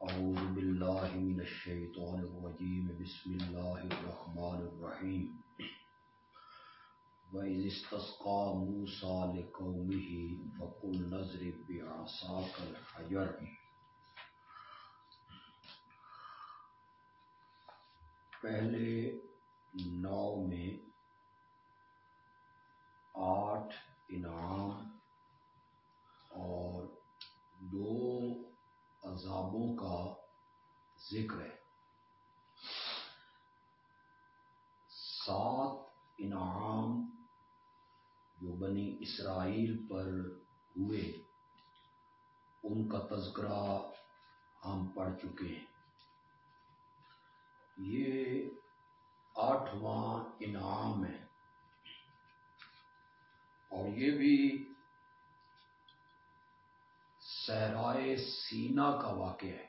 أعوذ بالله من الشيطان الرجيم. بسم الله الرحمن الرحيم. وإذ استسقى موسى لقومه فقل نضرب بعصاك الحجر. پہلے نو میں آٹھ انعام اور دو عذابوں کا ذکر ہے۔ سات انعام جو بنی اسرائیل پر ہوئے، ان کا تذکرہ ہم پڑھ چکے ہیں۔ یہ آٹھواں انعام ہے۔ اور یہ بھی سہرائے سینا کا واقعہ ہے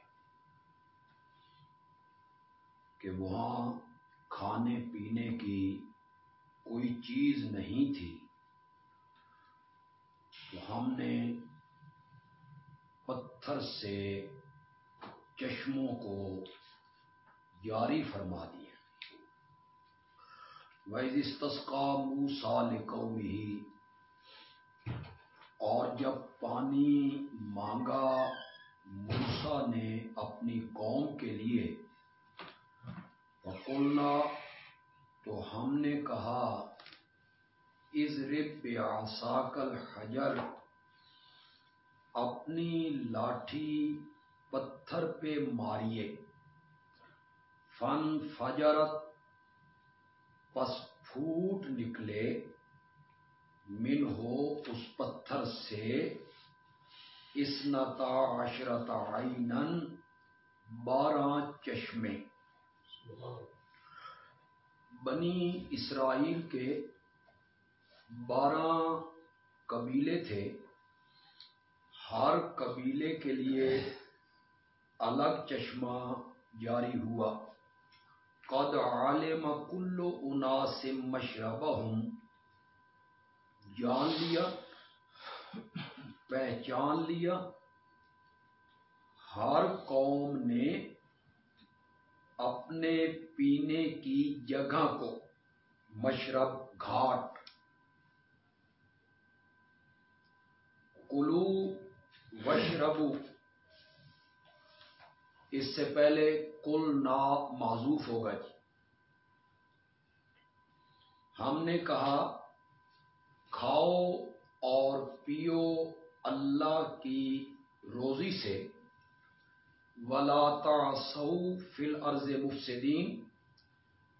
کہ وہاں کھانے پینے کی کوئی چیز نہیں تھی تو ہم نے پتھر سے چشموں کو جاری فرما دیا ویزستسقا موسا لقومی اور جب پانی مانگا موسا نے اپنی قوم کے لیے وقلنا تو ہم نے کہا از رب آساکل حجر اپنی لاٹھی پتھر پہ ماریے۔ فن فجرت، پس پھوٹ نکلے۔ من ہو اس پتھر سے اسنتا عشرت عینن بارہ چشمے۔ بنی اسرائیل کے بارہ قبیلے تھے۔ ہر قبیلے کے لیے الگ چشمہ جاری ہوا۔ قد عالم کلو اناس مشربہ جان لیا، پہچان لیا، ہر قوم نے اپنے پینے کی جگہ کو، مشرب گھاٹ۔ کلو وشربو اس سے پہلے کل نا معذوف ہوگا جی ہم نے کہا کھاؤ اور پیو اللہ کی روزی سے۔ ولا سو فل عرض مفسدین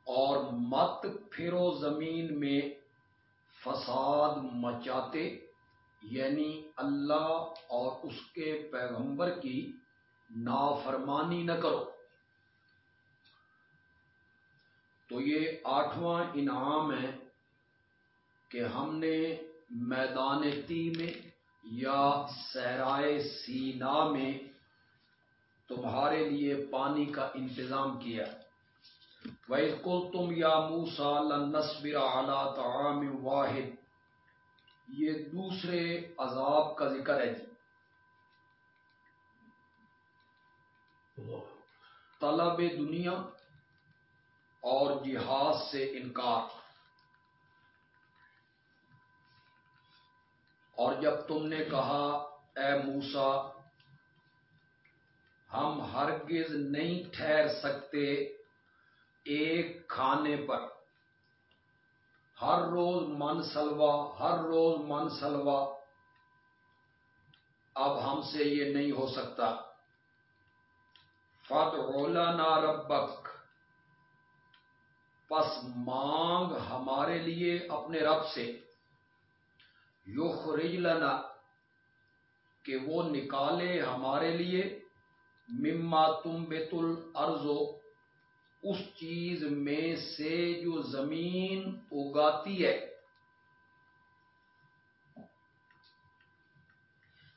اور مت پھرو زمین میں فساد مچاتے یعنی اللہ اور اس کے پیغمبر کی نافرمانی نہ کرو۔ تو یہ آٹھواں انعام ہے۔ کہ ہم نے میدان تی میں یا سہرائے سینا میں تمہارے لیے پانی کا انتظام کیا۔ وَإِذْ قُلْتُمْ يَا مُوسَى لَن نَصْبِرَ عَلَى طَعَامٍ وَاحِدٍ۔ یہ دوسرے عذاب کا ذکر ہے جی۔ طلب دنیا اور جہاد سے انکار۔ اور جب تم نے کہا، اے موسا ہم ہرگز نہیں ٹھہر سکتے ایک کھانے پر۔ ہر روز من سلوا ہر روز من سلوا اب ہم سے یہ نہیں ہو سکتا۔ فت اولا ربک پس مانگ ہمارے لیے اپنے رب سے۔ یو لنا، کہ وہ نکالے ہمارے لیے، مما تم بیت الارضو اس چیز میں سے جو زمین اگاتی ہے۔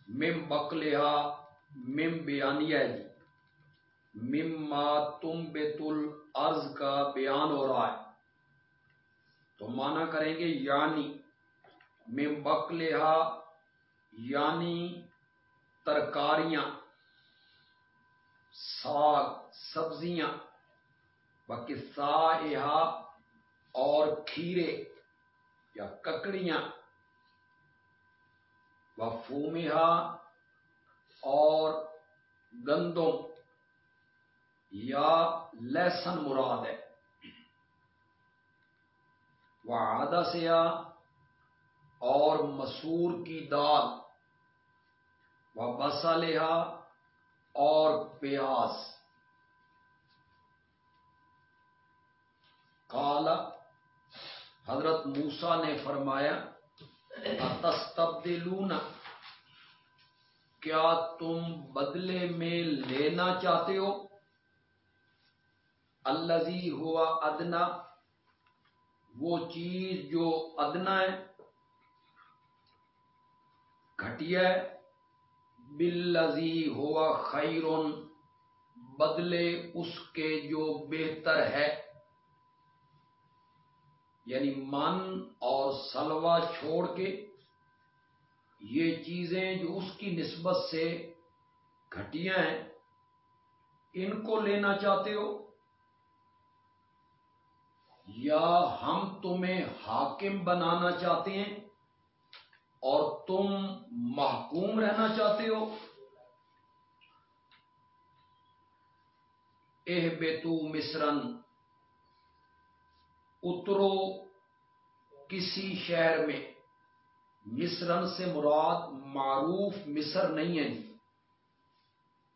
مم بکلیا مم بیانیہ جی۔ مما تم بیت الارض کا بیان ہو رہا ہے۔ تو مانا کریں گے یعنی۔ مم بکلیا یعنی ترکاریاں، ساگ، سبزیاں بقصہ اور کھیرے یا ککڑیاں و فومہا اور گندم یا لہسن مراد ہے۔ وہ آدھا سیا اور مسور کی دال۔ و بسا اور پیاز۔ کالا حضرت موسا نے فرمایا تستبدلون کیا تم بدلے میں لینا چاہتے ہو؟ الزی ہوا ادنا وہ چیز جو ادنا ہے گھٹیا بلزی ہوا خیرون بدلے اس کے جو بہتر ہے۔ یعنی من اور سلوا چھوڑ کے یہ چیزیں جو اس کی نسبت سے گھٹیاں ہیں، ان کو لینا چاہتے ہو؟ یا ہم تمہیں حاکم بنانا چاہتے ہیں؟ اور تم محکوم رہنا چاہتے ہو۔ اہ بیتو مصرن۔ اترو کسی شہر میں۔ مصرن سے مراد معروف مصر نہیں ہے جی۔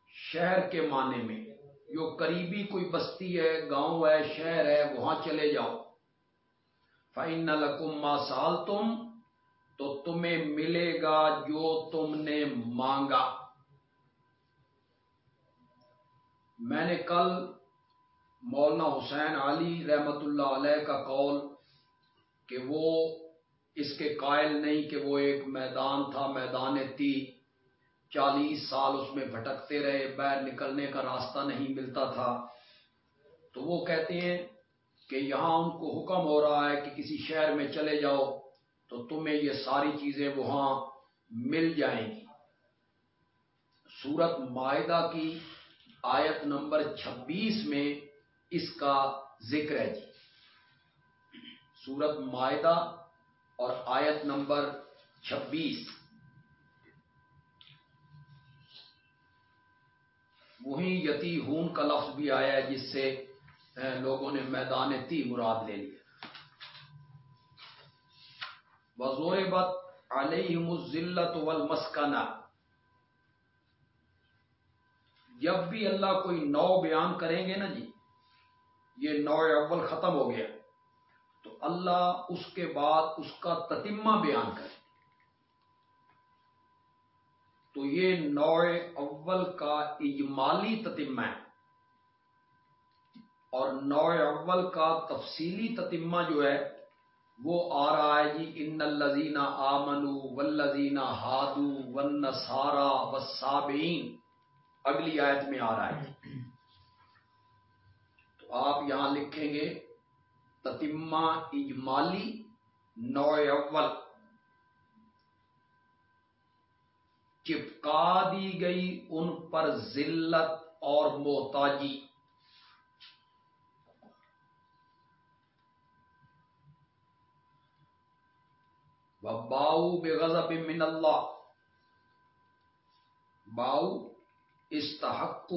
شہر کے معنی میں۔ جو قریبی کوئی بستی ہے، گاؤں ہے، شہر ہے، وہاں چلے جاؤ۔ فائن لکما سال تم تو تمہیں ملے گا جو تم نے مانگا۔ میں نے کل مولانا حسین علی رحمت اللہ علیہ کا قول کہ وہ اس کے قائل نہیں کہ وہ ایک میدان تھا میدان تی چالیس سال اس میں بھٹکتے رہے، باہر نکلنے کا راستہ نہیں ملتا تھا۔ تو وہ کہتے ہیں کہ یہاں ان کو حکم ہو رہا ہے کہ کسی شہر میں چلے جاؤ۔ تو تمہیں یہ ساری چیزیں وہاں مل جائیں گی۔ سورت معاہدہ کی آیت نمبر چھبیس میں اس کا ذکر ہے جی۔ سورت معاہدہ اور آیت نمبر چھبیس۔ وہی یتی ہون کا لفظ بھی آیا ہے جس سے لوگوں نے میدان تی مراد لے لیا۔ وزور بت علیہ مزلت والمسکنہ۔ جب بھی اللہ کوئی نو بیان کریں گے نا جی یہ نو اول ختم ہو گیا، تو اللہ اس کے بعد اس کا تتمہ بیان کرے۔ تو یہ نو اول کا اجمالی تتمہ ہے۔ اور نو اول کا تفصیلی تتمہ جو ہے وہ آ رہا ہے جی ان الزینہ آمنو ولزینہ ہادو ون سارا وسابین اگلی آیت میں آ رہا ہے۔ تو آپ یہاں لکھیں گے، تتمہ اجمالی نو اول۔ چپکا دی گئی ان پر ذلت اور محتاجی۔ باؤ بے غضب من اللہ. باؤ استحق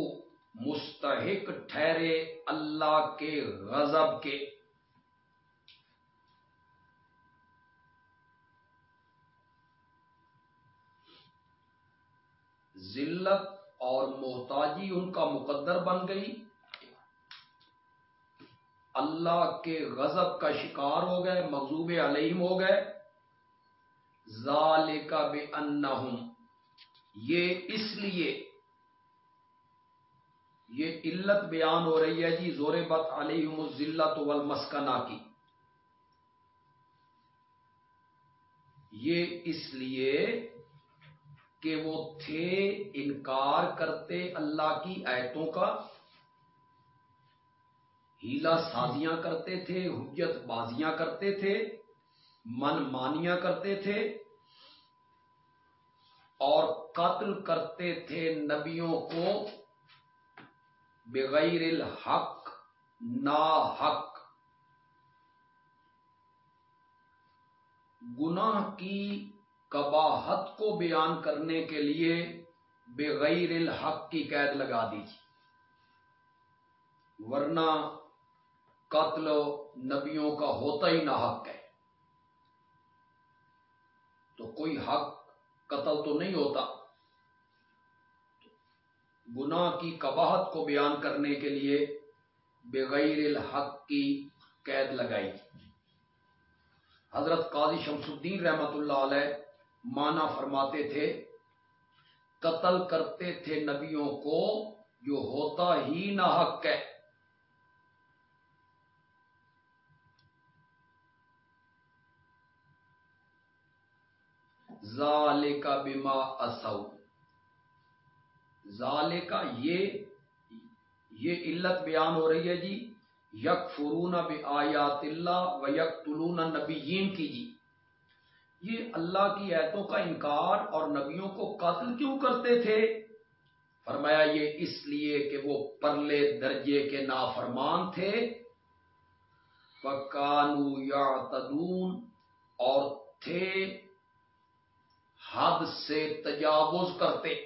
مستحق ٹھہرے اللہ کے غضب کے. ذلت اور محتاجی ان کا مقدر بن گئی. اللہ کے غضب کا شکار ہو گئے مغزوب علیہم ہو گئے. ظال کا بے یہ اس لیے یہ علت بیان ہو رہی ہے جی زور بت علیہم ذلت والمسکنہ کی۔ یہ اس لیے کہ وہ تھے، انکار کرتے اللہ کی آیتوں کا۔ ہیلا سازیاں کرتے تھے، حجت بازیاں کرتے تھے، من مانیاں کرتے تھے۔ اور قتل کرتے تھے نبیوں کو بغیر الحق نا حق گناہ کی کباہت کو بیان کرنے کے لیے بغیر الحق کی قید لگا دیجیے۔ ورنہ قتل نبیوں کا ہوتا ہی نہ حق ہے۔ تو کوئی حق قتل تو نہیں ہوتا۔ گناہ کی کباہت کو بیان کرنے کے لیے بغیر الحق کی قید لگائی۔ حضرت قاضی شمس الدین رحمت اللہ علیہ مانا فرماتے تھے، قتل کرتے تھے نبیوں کو، جو ہوتا ہی نہ حق ہے۔ ظال کا بیما اصو یہ یہ علت بیان ہو رہی ہے جی یک فرون آیات اللہ و یک طلون نبیین کی جی۔ یہ اللہ کی ایتوں کا انکار اور نبیوں کو قتل کیوں کرتے تھے؟ فرمایا یہ اس لیے کہ وہ پرلے درجے کے نافرمان تھے۔ پکانو یا تدون اور تھے حد سے تجاوز کرتے۔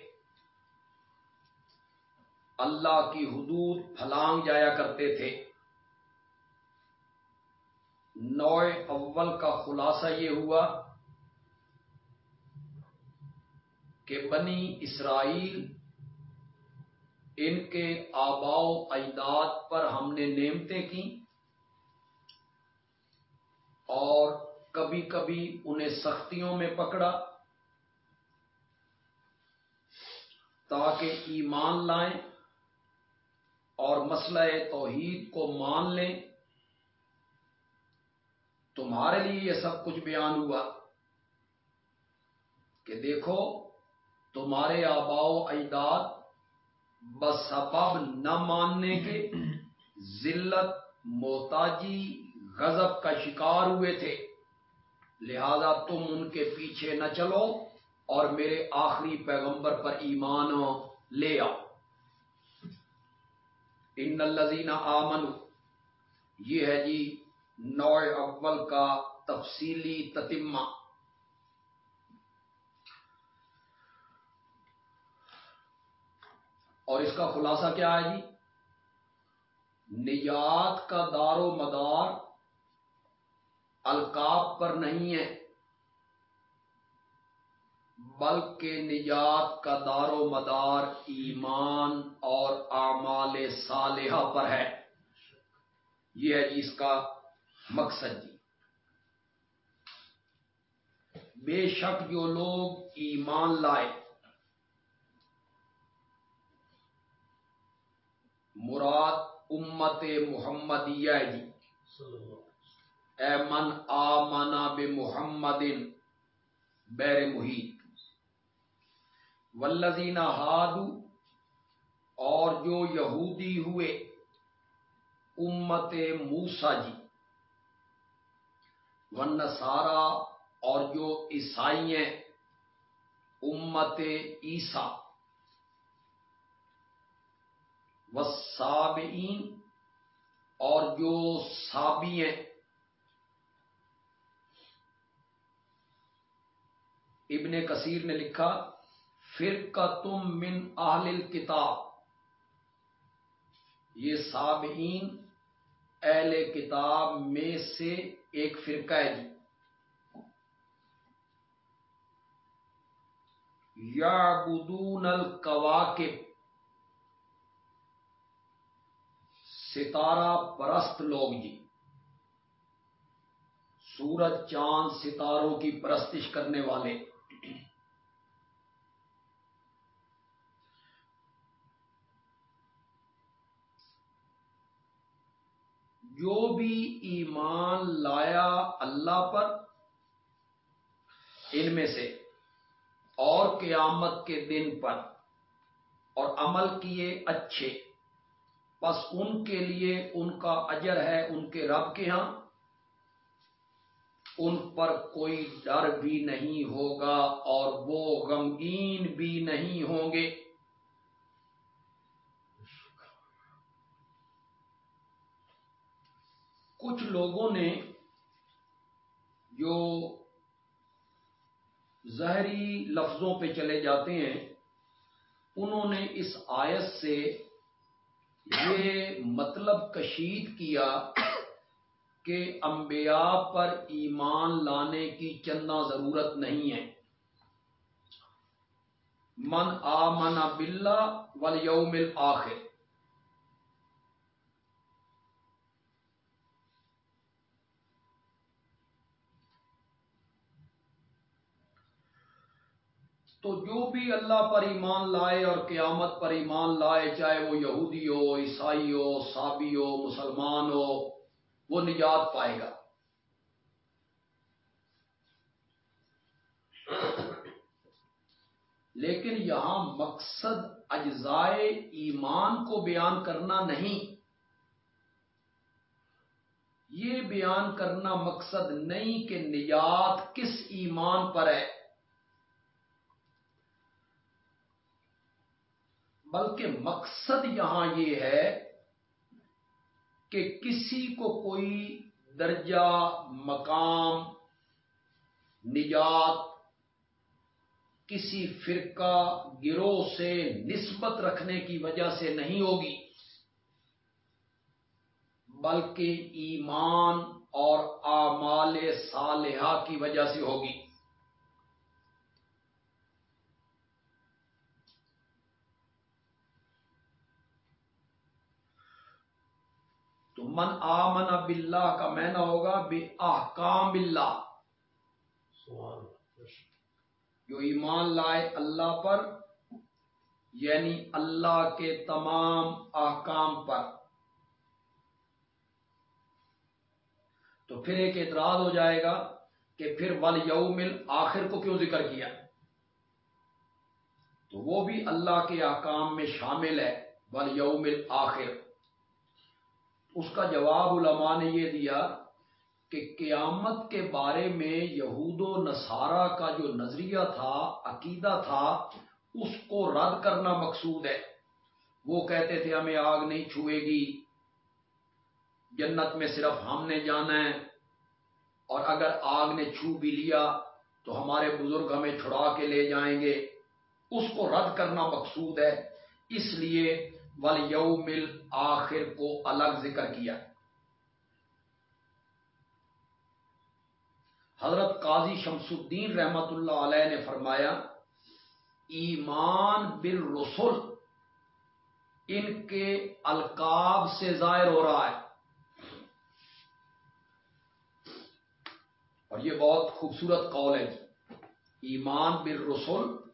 اللہ کی حدود پھلانگ جایا کرتے تھے۔ نوئے اول کا خلاصہ یہ ہوا کہ بنی اسرائیل ان کے آباؤ اجداد پر ہم نے نعمتیں کی اور کبھی کبھی انہیں سختیوں میں پکڑا۔ تاکہ ایمان لائیں اور مسئلہ توحید کو مان لیں۔ تمہارے لیے یہ سب کچھ بیان ہوا کہ دیکھو، تمہارے آباؤ اجداد بس نہ ماننے کے ذلت موتاجی غضب کا شکار ہوئے تھے۔ لہذا تم ان کے پیچھے نہ چلو۔ اور میرے آخری پیغمبر پر ایمان لے آؤ۔ ان الزین آمن یہ ہے جی نوع اول کا تفصیلی تتمہ۔ اور اس کا خلاصہ کیا ہے جی؟ نجات کا دار و مدار القاب پر نہیں ہے۔ بلکہ نجات کا دار و مدار ایمان اور اعمال صالحہ پر ہے۔ یہ ہے جی اس کا مقصد جی۔ بے شک جو لوگ ایمان لائے، مراد امت محمدیہ جی۔ اے من آمنا بے محمد بیر محیط۔ ولزین ہادو اور جو یہودی ہوئے امت موسا جی ون سارا اور جو عیسائی ہیں، امت عیسیٰ وسابئین اور جو سابی ہیں، ابن کثیر نے لکھا فرقہ تم من اہل کتاب یہ سابعین اہل کتاب میں سے ایک فرقہ ہے جی۔ یا بدون القواقب ستارہ پرست لوگ جی۔ سورج، چاند، ستاروں کی پرستش کرنے والے۔ جو بھی ایمان لایا اللہ پر، ان میں سے اور قیامت کے دن پر، اور عمل کیے اچھے۔ بس ان کے لیے ان کا اجر ہے ان کے رب کے ہاں۔ ان پر کوئی ڈر بھی نہیں ہوگا اور وہ غمگین بھی نہیں ہوں گے۔ کچھ لوگوں نے جو ظاہری لفظوں پہ چلے جاتے ہیں، انہوں نے اس آیت سے یہ مطلب کشید کیا کہ انبیاء پر ایمان لانے کی چندہ ضرورت نہیں ہے۔ من آ آمن باللہ والیوم آخر تو جو بھی اللہ پر ایمان لائے اور قیامت پر ایمان لائے، چاہے وہ یہودی ہو، عیسائی ہو سابی ہو، مسلمان ہو، وہ نجات پائے گا۔ لیکن یہاں مقصد اجزائے ایمان کو بیان کرنا نہیں۔ یہ بیان کرنا مقصد نہیں کہ نجات کس ایمان پر ہے۔ بلکہ مقصد یہاں یہ ہے کہ کسی کو کوئی درجہ، مقام، نجات، کسی فرقہ، گروہ سے نسبت رکھنے کی وجہ سے نہیں ہوگی، بلکہ ایمان اور آمال صالحہ کی وجہ سے ہوگی۔ من آمن باللہ کا مینا ہوگا بے آکام بلّہ جو ایمان لائے اللہ پر یعنی اللہ کے تمام احکام پر۔ تو پھر ایک اعتراض ہو جائے گا کہ پھر ول یومل آخر کو کیوں ذکر کیا؟ تو وہ بھی اللہ کے احکام میں شامل ہے ول یومل آخر اس کا جواب علماء نے یہ دیا کہ قیامت کے بارے میں یہود و نصارہ کا جو نظریہ تھا، عقیدہ تھا، اس کو رد کرنا مقصود ہے۔ وہ کہتے تھے، ہمیں آگ نہیں چھوئے گی، جنت میں صرف ہم نے جانا ہے۔ اور اگر آگ نے چھو بھی لیا، تو ہمارے بزرگ ہمیں چھڑا کے لے جائیں گے۔ اس کو رد کرنا مقصود ہے۔ اس لیے ول یومل آخر کو الگ ذکر کیا۔ حضرت قاضی شمس الدین رحمت اللہ علیہ نے فرمایا، ایمان بالرسل، ان کے القاب سے ظاہر ہو رہا ہے۔ اور یہ بہت خوبصورت قول ہے جی۔ ایمان بالرسل،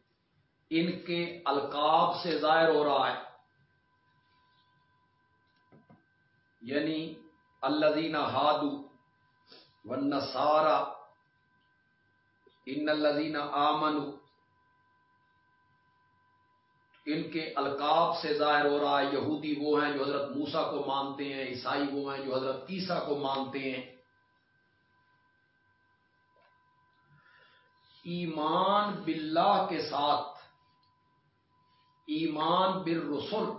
ان کے القاب سے ظاہر ہو رہا ہے۔ یعنی الزین ہادو و نسارا ان الزین آمن ان کے القاب سے ظاہر ہو رہا ہے، یہودی وہ ہیں جو حضرت موسا کو مانتے ہیں، عیسائی وہ ہیں جو حضرت عیسیٰ کو مانتے ہیں۔ ایمان باللہ کے ساتھ، ایمان بالرسل،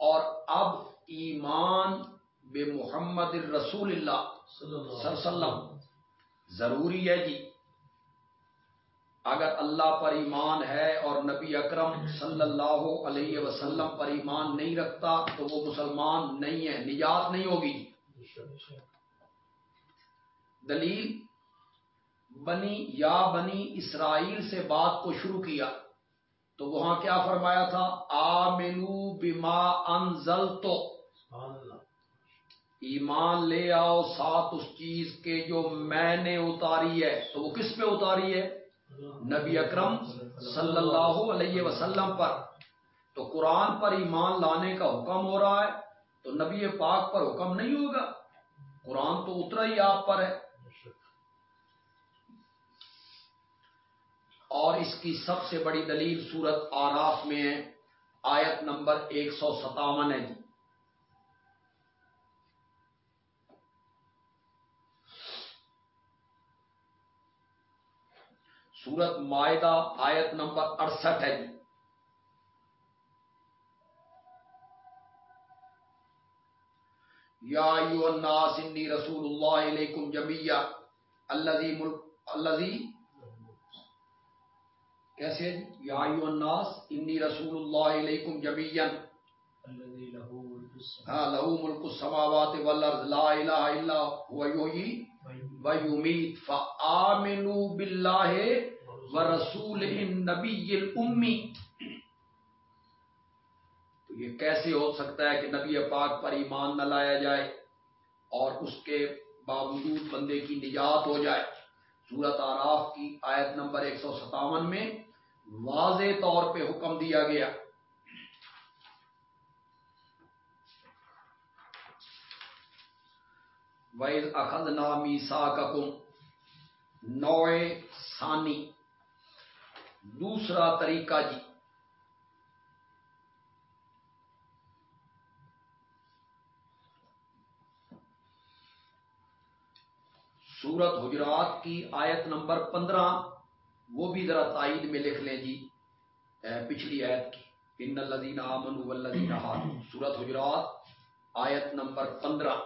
اور اب ایمان بے محمد الرسول اللہ صلی وسلم۔ ضروری ہے جی۔ اگر اللہ پر ایمان ہے اور نبی اکرم صلی اللہ علیہ وسلم پر ایمان نہیں رکھتا تو وہ مسلمان نہیں ہے نجات نہیں ہوگی۔ دلیل بنی یا بنی اسرائیل سے بات کو شروع کیا۔ تو وہاں کیا فرمایا تھا؟ آ بیما انزل تو ایمان لے آؤ، ساتھ اس چیز کے جو میں نے اتاری ہے، تو وہ کس پہ اتاری ہے؟ نبی اکرم صلی اللہ علیہ وسلم پر۔ تو قرآن پر ایمان لانے کا حکم ہو رہا ہے، تو نبی پاک پر حکم نہیں ہوگا۔ قرآن تو اترا ہی آپ پر ہے۔ اور اس کی سب سے بڑی دلیل سورت آراف میں ہے، آیت نمبر ایک سو ستاون ہے جی۔ سورت معاہدہ آیت نمبر اڑسٹھ ہے جی۔ یا ایو الناس انی رسول اللہ علیکم جمیہ الذی ملک الذی کیسے جی؟ یا ایو الناس انی رسول اللہ علیکم جمیہ ہاں لہو ملک السماوات والارض لا الہ الا هو یحیی و یمیت۔ فآمنوا باللہ ورسولہ النبی الامی۔ یہ کیسے ہو سکتا ہے کہ نبی پاک پر ایمان نہ لایا جائے اور اس کے باوجود بندے کی نجات ہو جائے؟ سورت آراف کی آیت نمبر ایک سو ستاون میں واضح طور پہ حکم دیا گیا۔ ویز اخذ نامی سا کم نوئے ثانی۔ دوسرا طریقہ جی۔ سورت حجرات کی آیت نمبر پندرہ، وہ بھی ذرا تائید میں لکھ لیں جی۔ پچھلی آیت کی۔ ان الدین امن ولدین سورت حجرات، آیت نمبر پندرہ۔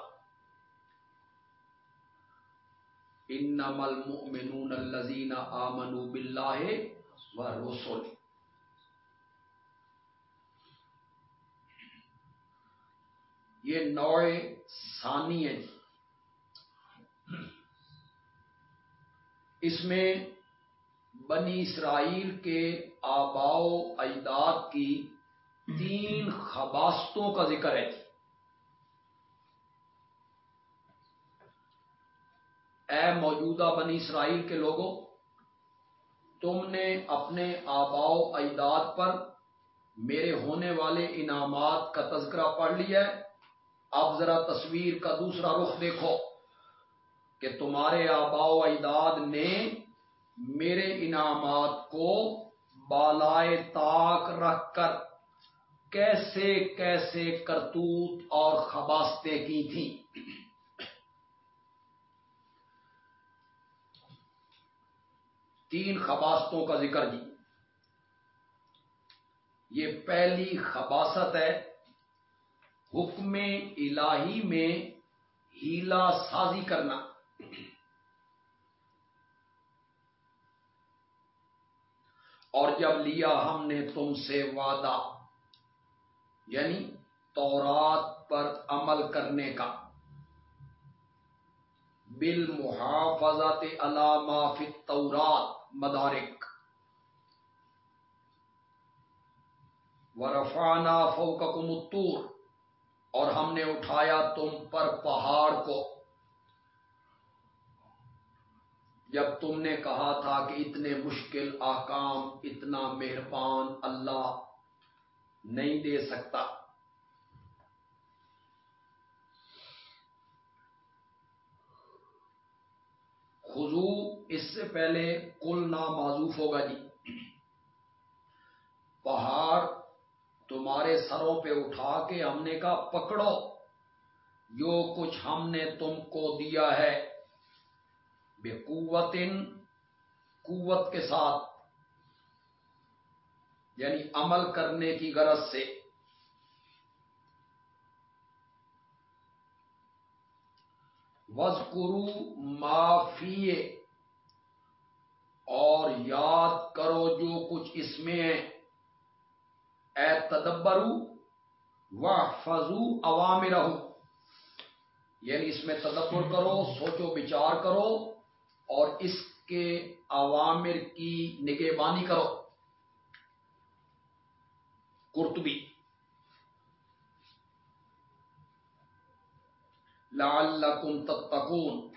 ان نمل مؤمنون الذین آمنوا باللہ و رسول یہ نوع ثانی ہے جی۔ اس میں بنی اسرائیل کے آباؤ اجداد کی تین خباستوں کا ذکر ہے جی۔ اے موجودہ بنی اسرائیل کے لوگوں تم نے اپنے آباؤ اجداد پر میرے ہونے والے انعامات کا تذکرہ پڑھ لیا ہے۔ اب ذرا تصویر کا دوسرا رخ دیکھو کہ تمہارے آبا و اجداد نے میرے انعامات کو بالائے طاق رکھ کر کیسے کیسے کرتوت اور خباستیں کی تھیں۔ تین خباستوں کا ذکر جی۔ یہ پہلی خباست ہے، حکم الہی میں ہیلا سازی کرنا۔ اور جب لیا ہم نے تم سے وعدہ یعنی تورات پر عمل کرنے کا۔ بل محافظت علامہ تورات مدارک۔ ورفانہ فوککم الطور، اور ہم نے اٹھایا تم پر پہاڑ کو۔ جب تم نے کہا تھا کہ اتنے مشکل آکام، اتنا مہربان اللہ نہیں دے سکتا خزو اس سے پہلے کل نا معذوف ہوگا جی۔ پہاڑ تمہارے سروں پہ اٹھا کے ہم نے کہا، پکڑو۔ جو کچھ ہم نے تم کو دیا ہے بے قوت قوت کے ساتھ یعنی عمل کرنے کی غرض سے۔ وز کرو اور یاد کرو جو کچھ اس میں ہے۔ اے تدبرو و فضو عوام رہو یعنی اس میں تدبر کرو، سوچو، بچار کرو اور اس کے عوامر کی نگہبانی کرو۔ کرتبی لعلکم تتقون،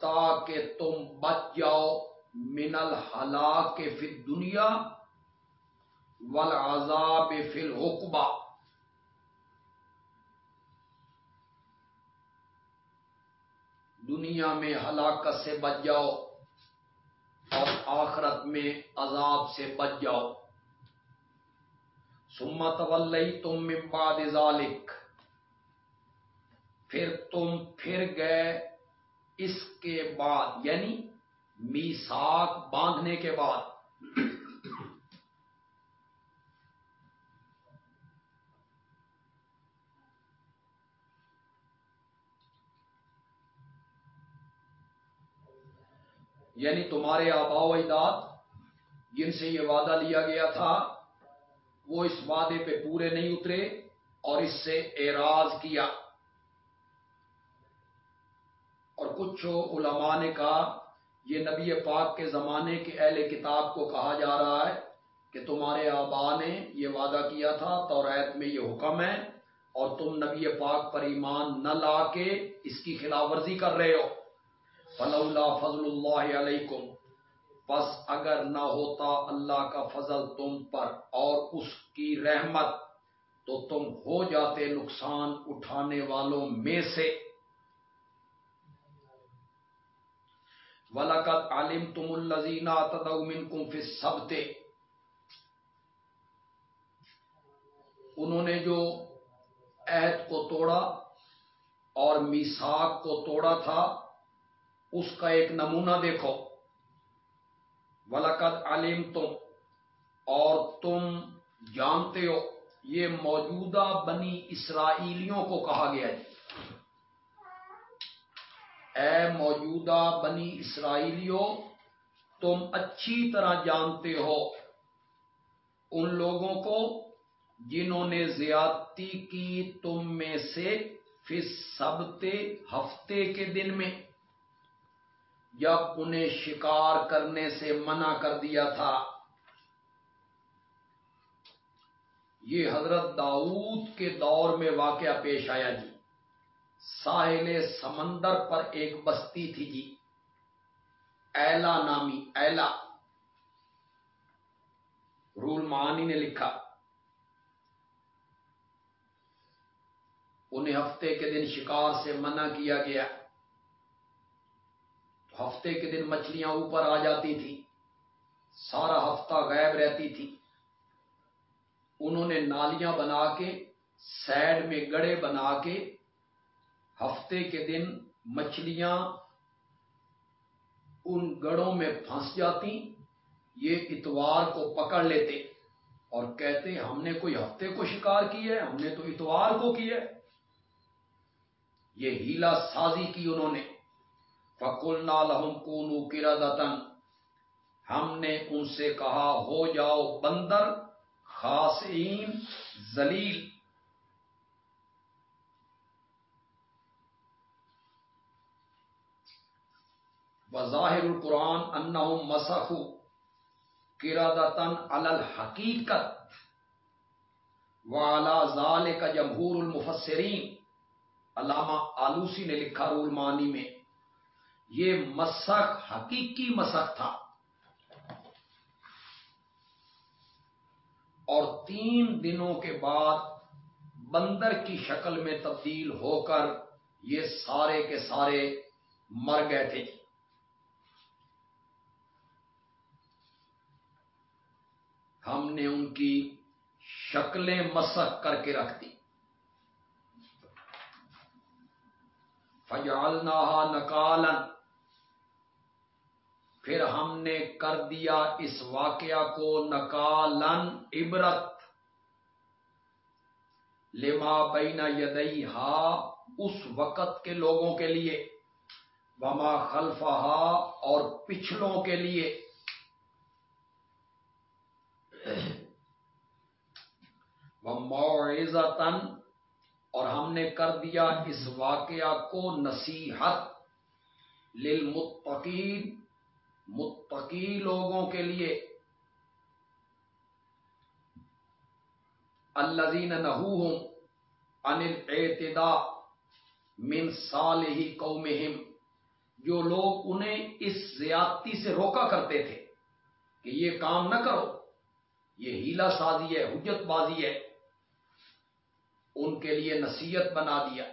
تاکہ تم بچ جاؤ من الحلاک فی الدنیا والعذاب فی الحقبہ دنیا میں ہلاکت سے بچ جاؤ اور آخرت میں عذاب سے بچ جاؤ۔ سمت ولی تم بعد ذالک پھر تم پھر گئے اس کے بعد یعنی میساک باندھنے کے بعد۔ یعنی تمہارے آبا و اجداد، جن سے یہ وعدہ لیا گیا تھا، وہ اس وعدے پہ پورے نہیں اترے اور اس سے اعراض کیا۔ اور کچھ علماء نے کہا، یہ نبی پاک کے زمانے کے اہل کتاب کو کہا جا رہا ہے کہ تمہارے آبا نے یہ وعدہ کیا تھا تو ریت میں یہ حکم ہے اور تم نبی پاک پر ایمان نہ لا کے اس کی خلاف ورزی کر رہے ہو۔ فلولا فضل اللہ علیکم بس اگر نہ ہوتا اللہ کا فضل تم پر اور اس کی رحمت، تو تم ہو جاتے نقصان اٹھانے والوں میں سے۔ ولقت عالم تم الزینہ تدمن کم سبتے انہوں نے جو عہد کو توڑا اور میساک کو توڑا تھا، اس کا ایک نمونہ دیکھو۔ ولقت علم تم اور تم جانتے ہو، یہ موجودہ بنی اسرائیلیوں کو کہا گیا جی اے موجودہ بنی اسرائیلیوں، تم اچھی طرح جانتے ہو۔ ان لوگوں کو جنہوں نے زیادتی کی تم میں سے سبتے ہفتے کے دن میں، جب انہیں شکار کرنے سے منع کر دیا تھا۔ یہ حضرت داؤد کے دور میں واقعہ پیش آیا جی۔ ساحل سمندر پر ایک بستی تھی جی۔ ایلا نامی، ایلا۔ رول مانی نے لکھا۔ انہیں ہفتے کے دن شکار سے منع کیا گیا۔ ہفتے کے دن مچھلیاں اوپر آ جاتی تھی۔ سارا ہفتہ غائب رہتی تھی۔ انہوں نے نالیاں بنا کے، سیڈ میں گڑے بنا کے ہفتے کے دن مچھلیاں ان گڑوں میں پھنس جاتی، یہ اتوار کو پکڑ لیتے۔ اور کہتے، ہم نے کوئی ہفتے کو شکار کی ہے، ہم نے تو اتوار کو کیا ہے۔ یہ ہیلا سازی کی انہوں نے۔ فکل لہم کونو کرادتن ہم نے ان سے کہا، ہو جاؤ بندر، خاصین زلیل بظاہر القرآن ان مسخ کرادتن الحقیقت والا ظال کا جمہور المفسرین۔ علامہ آلوسی نے لکھا رول مانی میں، یہ مسق حقیقی مسق تھا۔ اور تین دنوں کے بعد بندر کی شکل میں تبدیل ہو کر یہ سارے کے سارے مر گئے تھے۔ ہم نے ان کی شکلیں مسق کر کے رکھ دی۔ فجالنا نکالن پھر ہم نے کر دیا اس واقعہ کو نکالن عبرت۔ لما بینا یدئی ہا اس وقت کے لوگوں کے لیے۔ وما خلفہ اور پچھلوں کے لیے۔ وہ اور ہم نے کر دیا اس واقعہ کو نصیحت للمتقین، متقی لوگوں کے لیے۔ الزین نحو انل اعتدا من سال ہی جو لوگ انہیں اس زیادتی سے روکا کرتے تھے کہ یہ کام نہ کرو، یہ ہیلا سازی ہے، حجت بازی ہے۔ ان کے لیے نصیحت بنا دیا۔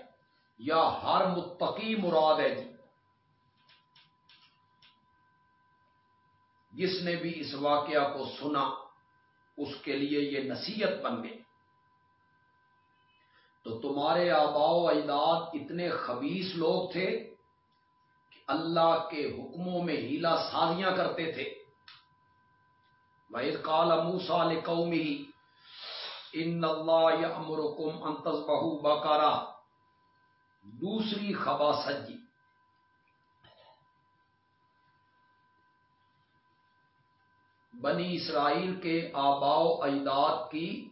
یا ہر متقی مراد ہے جی۔ جس نے بھی اس واقعہ کو سنا، اس کے لیے یہ نصیحت بن گئی۔ تو تمہارے آبا و اجداد اتنے خبیص لوگ تھے کہ اللہ کے حکموں میں ہیلا سازیاں کرتے تھے۔ وحید کال موسا قومی ان اللہ امرکم انتظ بہو بکارا دوسری خبا سجی بنی اسرائیل کے آبا اجداد کی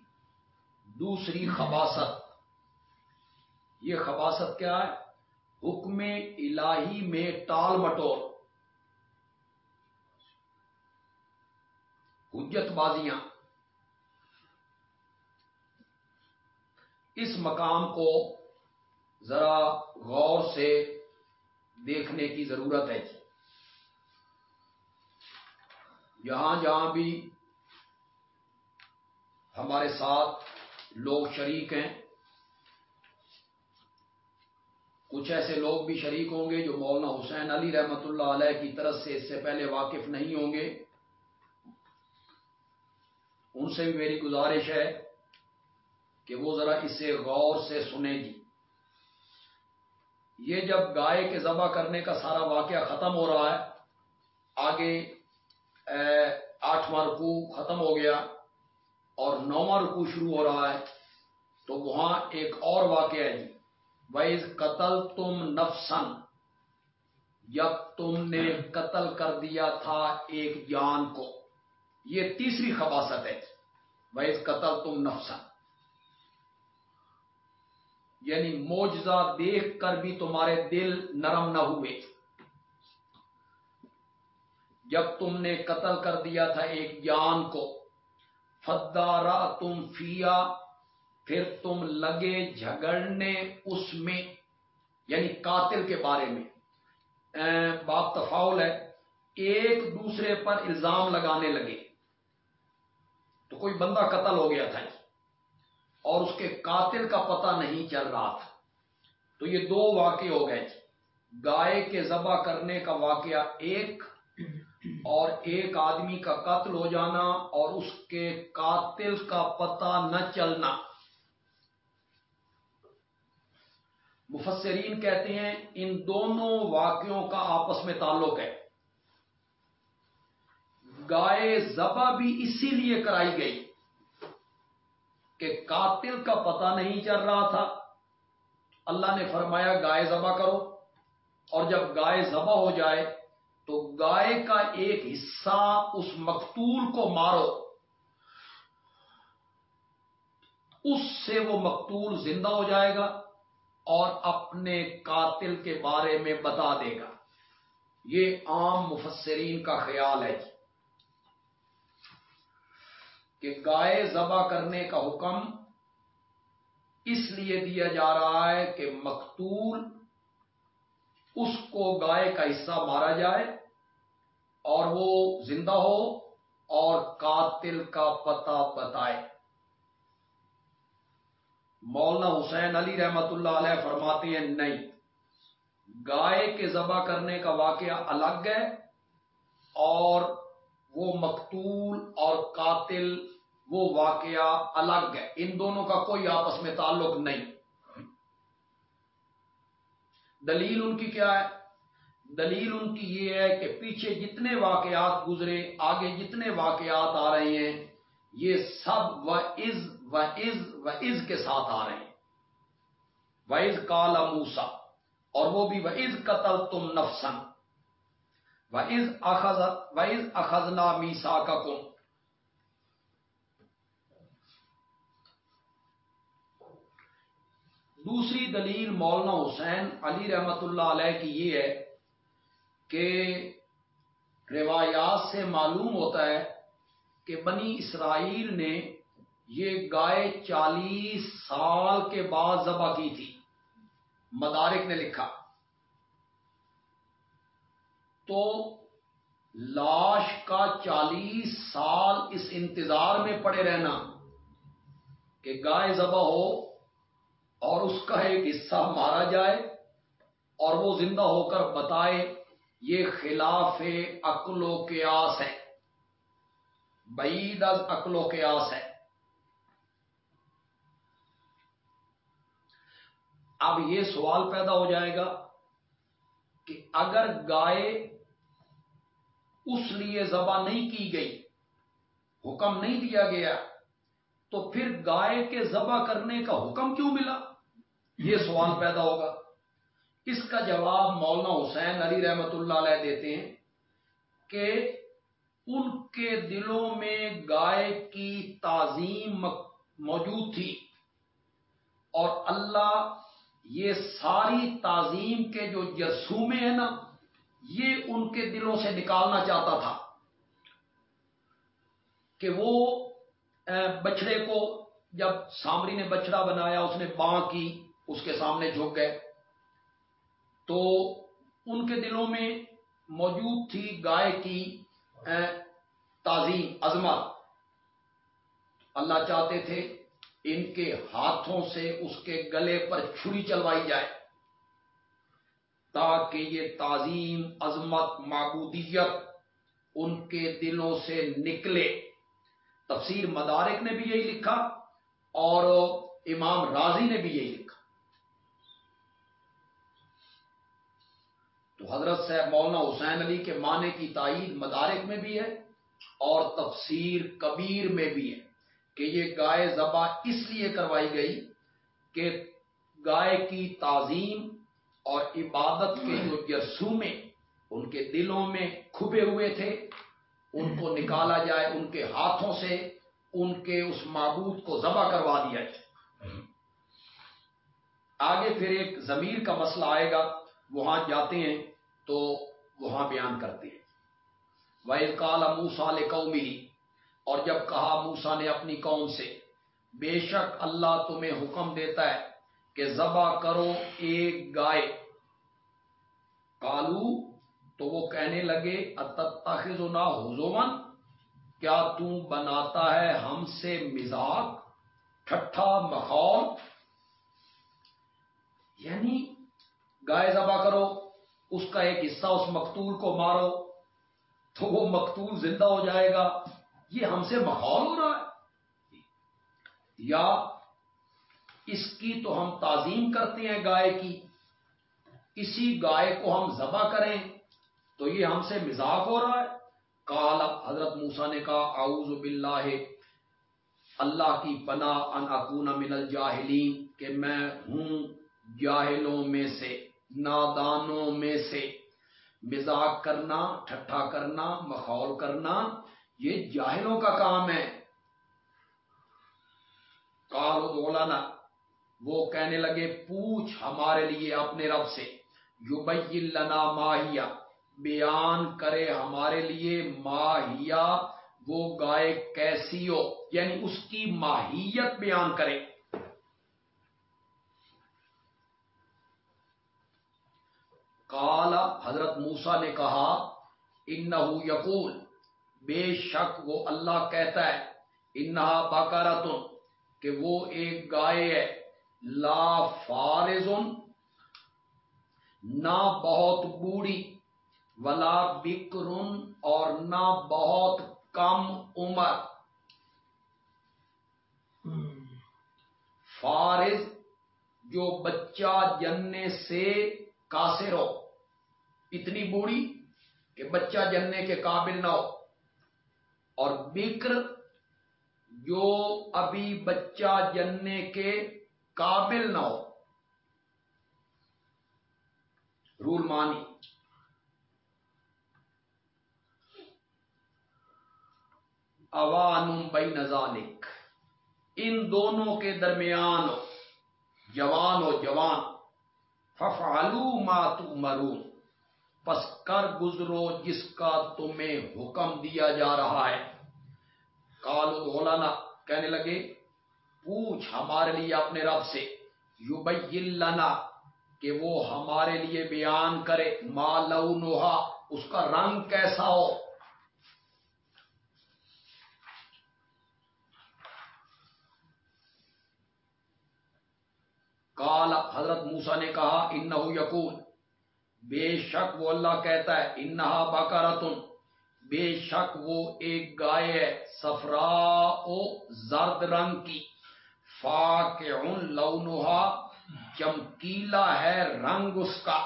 دوسری خباست۔ یہ خباست کیا ہے؟ حکم الہی میں ٹال مٹول۔ حجت بازیاں۔ اس مقام کو ذرا غور سے دیکھنے کی ضرورت ہے جی۔ جہاں جہاں بھی ہمارے ساتھ لوگ شریک ہیں، کچھ ایسے لوگ بھی شریک ہوں گے جو مولانا حسین علی رحمت اللہ علیہ کی طرف سے اس سے پہلے واقف نہیں ہوں گے۔ ان سے بھی میری گزارش ہے کہ وہ ذرا اسے غور سے سنیں گی۔ یہ جب گائے کے ذبح کرنے کا سارا واقعہ ختم ہو رہا ہے، آگے آٹھواں رکو ختم ہو گیا اور نواں رکو شروع ہو رہا ہے، تو وہاں ایک اور واقعہ ہے جی۔ ویز قتل تم نفسن جب تم نے قتل کر دیا تھا ایک جان کو۔ یہ تیسری خباست ہے۔ ویز قتل تم نفسن یعنی موجزہ دیکھ کر بھی تمہارے دل نرم نہ ہوئے۔ جب تم نے قتل کر دیا تھا ایک جان کو فدارا تم فیا پھر تم لگے جھگڑنے اس میں یعنی قاتل کے بارے میں۔ باپ تفاول ہے، ایک دوسرے پر الزام لگانے لگے۔ تو کوئی بندہ قتل ہو گیا تھا۔ اور اس کے قاتل کا پتہ نہیں چل رہا تھا۔ تو یہ دو واقع ہو گئے گائے کے ذبح کرنے کا واقعہ ایک اور ایک آدمی کا قتل ہو جانا اور اس کے قاتل کا پتہ نہ چلنا۔ مفسرین کہتے ہیں ان دونوں واقعوں کا آپس میں تعلق ہے۔ گائے ذبح بھی اسی لیے کرائی گئی۔ کہ قاتل کا پتہ نہیں چل رہا تھا۔ اللہ نے فرمایا، گائے ذبح کرو۔ اور جب گائے ذبح ہو جائے تو گائے کا ایک حصہ اس مقتول کو مارو۔ اس سے وہ مقتول زندہ ہو جائے گا اور اپنے قاتل کے بارے میں بتا دے گا۔ یہ عام مفسرین کا خیال ہے جی۔ کہ گائے ذبح کرنے کا حکم اس لیے دیا جا رہا ہے کہ مقتول اس کو گائے کا حصہ مارا جائے اور وہ زندہ ہو اور قاتل کا پتہ بتائے۔ مولانا حسین علی رحمت اللہ علیہ فرماتے ہیں، نہیں، گائے کے ذبح کرنے کا واقعہ الگ ہے اور وہ مقتول اور قاتل، وہ واقعہ الگ ہے۔ ان دونوں کا کوئی آپس میں تعلق نہیں۔ دلیل ان کی کیا ہے؟ دلیل ان کی یہ ہے کہ پیچھے جتنے واقعات گزرے، آگے جتنے واقعات آ رہے ہیں، یہ سب و از و از و از کے ساتھ آ رہے ہیں۔ وز کالا موسا اور وہ بھی وز قتل تم نفسن وز اخذ وز دوسری دلیل مولانا حسین علی رحمت اللہ علیہ کی یہ ہے کہ روایات سے معلوم ہوتا ہے کہ بنی اسرائیل نے یہ گائے چالیس سال کے بعد ذبح کی تھی۔ مدارک نے لکھا۔ تو لاش کا چالیس سال اس انتظار میں پڑے رہنا کہ گائے ذبح ہو اور اس کا ایک حصہ مارا جائے اور وہ زندہ ہو کر بتائے یہ خلاف عقل و قیاس ہے، بعید از عقل و قیاس ہے۔ اب یہ سوال پیدا ہو جائے گا کہ اگر گائے اس لیے ذبح نہیں کی گئی۔ حکم نہیں دیا گیا۔ تو پھر گائے کے ذبح کرنے کا حکم کیوں ملا؟ یہ سوال پیدا ہوگا۔ اس کا جواب مولانا حسین علی رحمت اللہ علیہ دیتے ہیں کہ ان کے دلوں میں گائے کی تعظیم موجود تھی اور اللہ یہ ساری تعظیم کے جو جرسومے ہیں نا یہ ان کے دلوں سے نکالنا چاہتا تھا کہ وہ بچڑے کو جب سامری نے بچڑا بنایا، اس نے باں کی، اس کے سامنے جھک گئے، تو ان کے دلوں میں موجود تھی گائے کی تعظیم، عظمت۔ اللہ چاہتے تھے ان کے ہاتھوں سے اس کے گلے پر چھری چلوائی جائے۔ تاکہ یہ تعظیم، عظمت، معبودیت ان کے دلوں سے نکلے۔ تفسیر مدارک نے بھی یہی لکھا اور امام راضی نے بھی یہی لکھا۔ تو حضرت صاحب مولانا حسین علی کے معنی کی تائید مدارک میں بھی ہے اور تفسیر کبیر میں بھی ہے کہ یہ گائے ذبح اس لیے کروائی گئی کہ گائے کی تعظیم اور عبادت کے جو جرسومے ان کے دلوں میں کھبے ہوئے تھے ان کو نکالا جائے ان کے ہاتھوں سے ان کے اس معبود کو ذبح کروا دیا جائے۔ آگے پھر ایک ضمیر کا مسئلہ آئے گا وہاں جاتے ہیں تو وہاں بیان کرتے ہیں۔ وحید کالا موسا قومی اور جب کہا موسا نے اپنی قوم سے بے شک اللہ تمہیں حکم دیتا ہے کہ ذبح کرو ایک گائے۔ کالو تو وہ کہنے لگے اتخذ نہ حضومن کیا تم بناتا ہے ہم سے مزاق ٹھٹھا مخول یعنی گائے ذبح کرو، اس کا ایک حصہ اس مقتول کو مارو، تو وہ مقتول زندہ ہو جائے گا۔ یہ ہم سے ماحول ہو رہا ہے۔ یا اس کی تو ہم تعظیم کرتے ہیں گائے کی، اسی گائے کو ہم ذبح کریں، تو یہ ہم سے مزاق ہو رہا ہے۔ کال حضرت موسا نے کہا، اعوذ باللہ، اللہ کی پناہ ان اکون من الجاہلین، کہ میں ہوں جاہلوں میں سے، نادانوں میں سے۔ مزاق کرنا، ٹھٹھا کرنا، مخول کرنا، یہ جاہلوں کا کام ہے۔ کال مولانا وہ کہنے لگے، پوچھ ہمارے لیے اپنے رب سے یو لنا ماہیا، بیان کرے ہمارے لیے ماہیا، وہ گائے کیسی ہو؟ یعنی اس کی ماہیت بیان کرے۔ کالا حضرت موسا نے کہا ان یقول، بے شک وہ اللہ کہتا ہے، انہا باکارتن کہ وہ ایک گائے ہے۔ لا فارزن، نہ بہت بوڑھی، ولا بکرن، اور نہ بہت کم عمر۔ فارض جو بچہ جننے سے کاسر ہو۔ اتنی بوڑھی کہ بچہ جننے کے قابل نہ ہو۔ اور بکر، جو ابھی بچہ جننے کے قابل نہ ہو۔ رول مانی۔ اوان بین نزالک ان دونوں کے درمیان جوان و جوان۔ ففعلو ما تؤمرون۔ پس کر گزرو جس کا تمہیں حکم دیا جا رہا ہے۔ کالو مولانا کہنے لگے پوچھ ہمارے لیے اپنے رب سے یو لنا، کہ وہ ہمارے لیے بیان کرے، ما لونہا، اس کا رنگ کیسا ہو؟ کال حضرت موسا نے کہا ان یقول بے شک وہ اللہ کہتا ہے، انہا بکرتن، بے شک وہ ایک گائے ہے سفرا او زرد رنگ کی۔ فا کے لونہا، چمکیلا ہے رنگ اس کا۔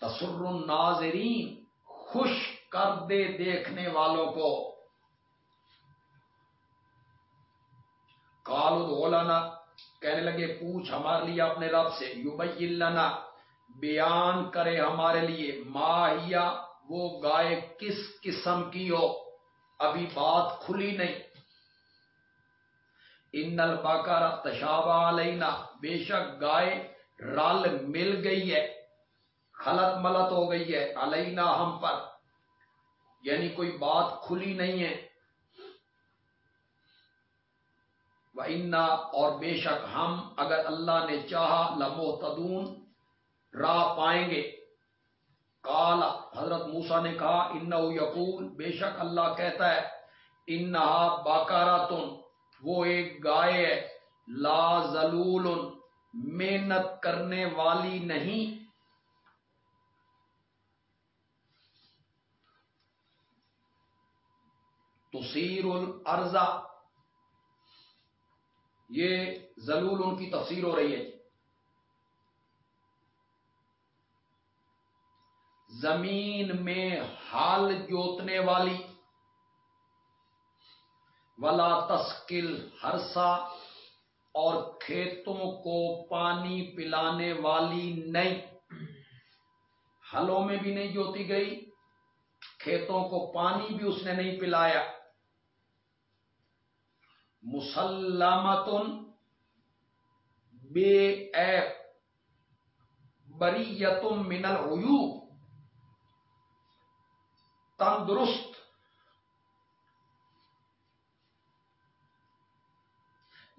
تسر الناظرین، خوش کر دے دیکھنے والوں کو۔ کالو دولانا کہنے لگے، پوچھ ہمارے لیے اپنے رب سے یو لنا، بیان کرے ہمارے لیے ماہیا وہ گائے کس قسم کی ہو؟ ابھی بات کھلی نہیں۔ ان الباکارا تشابہ لینا بے شک گائے رال مل گئی ہے، خلط ملت ہو گئی ہے علینا ہم پر۔ یعنی کوئی بات کھلی نہیں ہے۔ انا اور بے شک ہم اگر اللہ نے چاہا لمو تدون راہ پائیں گے۔ کالا حضرت موسا نے کہا ان یقول، بے شک اللہ کہتا ہے انہا باکارا تن وہ ایک گائے ہے۔ لا زلول محنت کرنے والی نہیں۔ تصیر الرضا یہ ضلول ان کی تفسیر ہو رہی ہے۔ زمین میں حال جوتنے والی۔ ولا تسکل ہرسا اور کھیتوں کو پانی پلانے والی نہیں۔ ہلوں میں بھی نہیں جوتی گئی، کھیتوں کو پانی بھی اس نے نہیں پلایا۔ مسلمتن بے ایپ بری یتم من العیوب۔ تندرست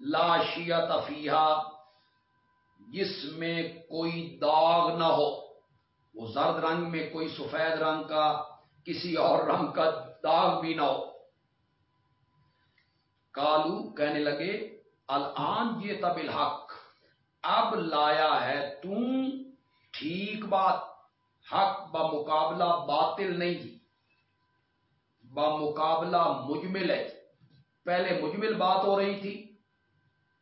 لاشیت افیہ جس میں کوئی داغ نہ ہو۔ وہ زرد رنگ میں کوئی سفید رنگ کا، کسی اور رنگ کا داغ بھی نہ ہو۔ کالو کہنے لگے، الان یہ تب الحق، اب لایا ہے تم ٹھیک بات، حق بمقابلہ باطل نہیں۔ بمقابلہ مجمل ہے۔ پہلے مجمل بات ہو رہی تھی۔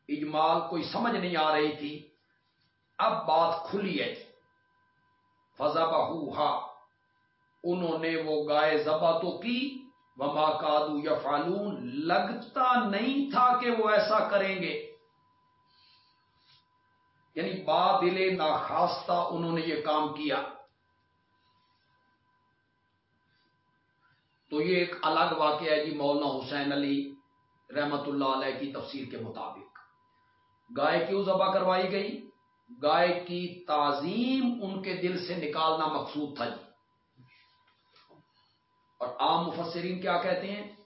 اجمال کوئی سمجھ نہیں آ رہی تھی۔ اب بات کھلی ہے۔ فضا بہو انہوں نے وہ گائے ذبح تو کی۔ وما کادو یا فالون لگتا نہیں تھا کہ وہ ایسا کریں گے۔ یعنی با دل ناخواستہ انہوں نے یہ کام کیا۔ تو یہ ایک الگ واقعہ ہے جی مولانا حسین علی رحمت اللہ علیہ کی تفسیر کے مطابق۔ گائے کیوں ذبح کروائی گئی؟ گائے کی تعظیم ان کے دل سے نکالنا مقصود تھا جی۔ اور عام مفسرین کیا کہتے ہیں؟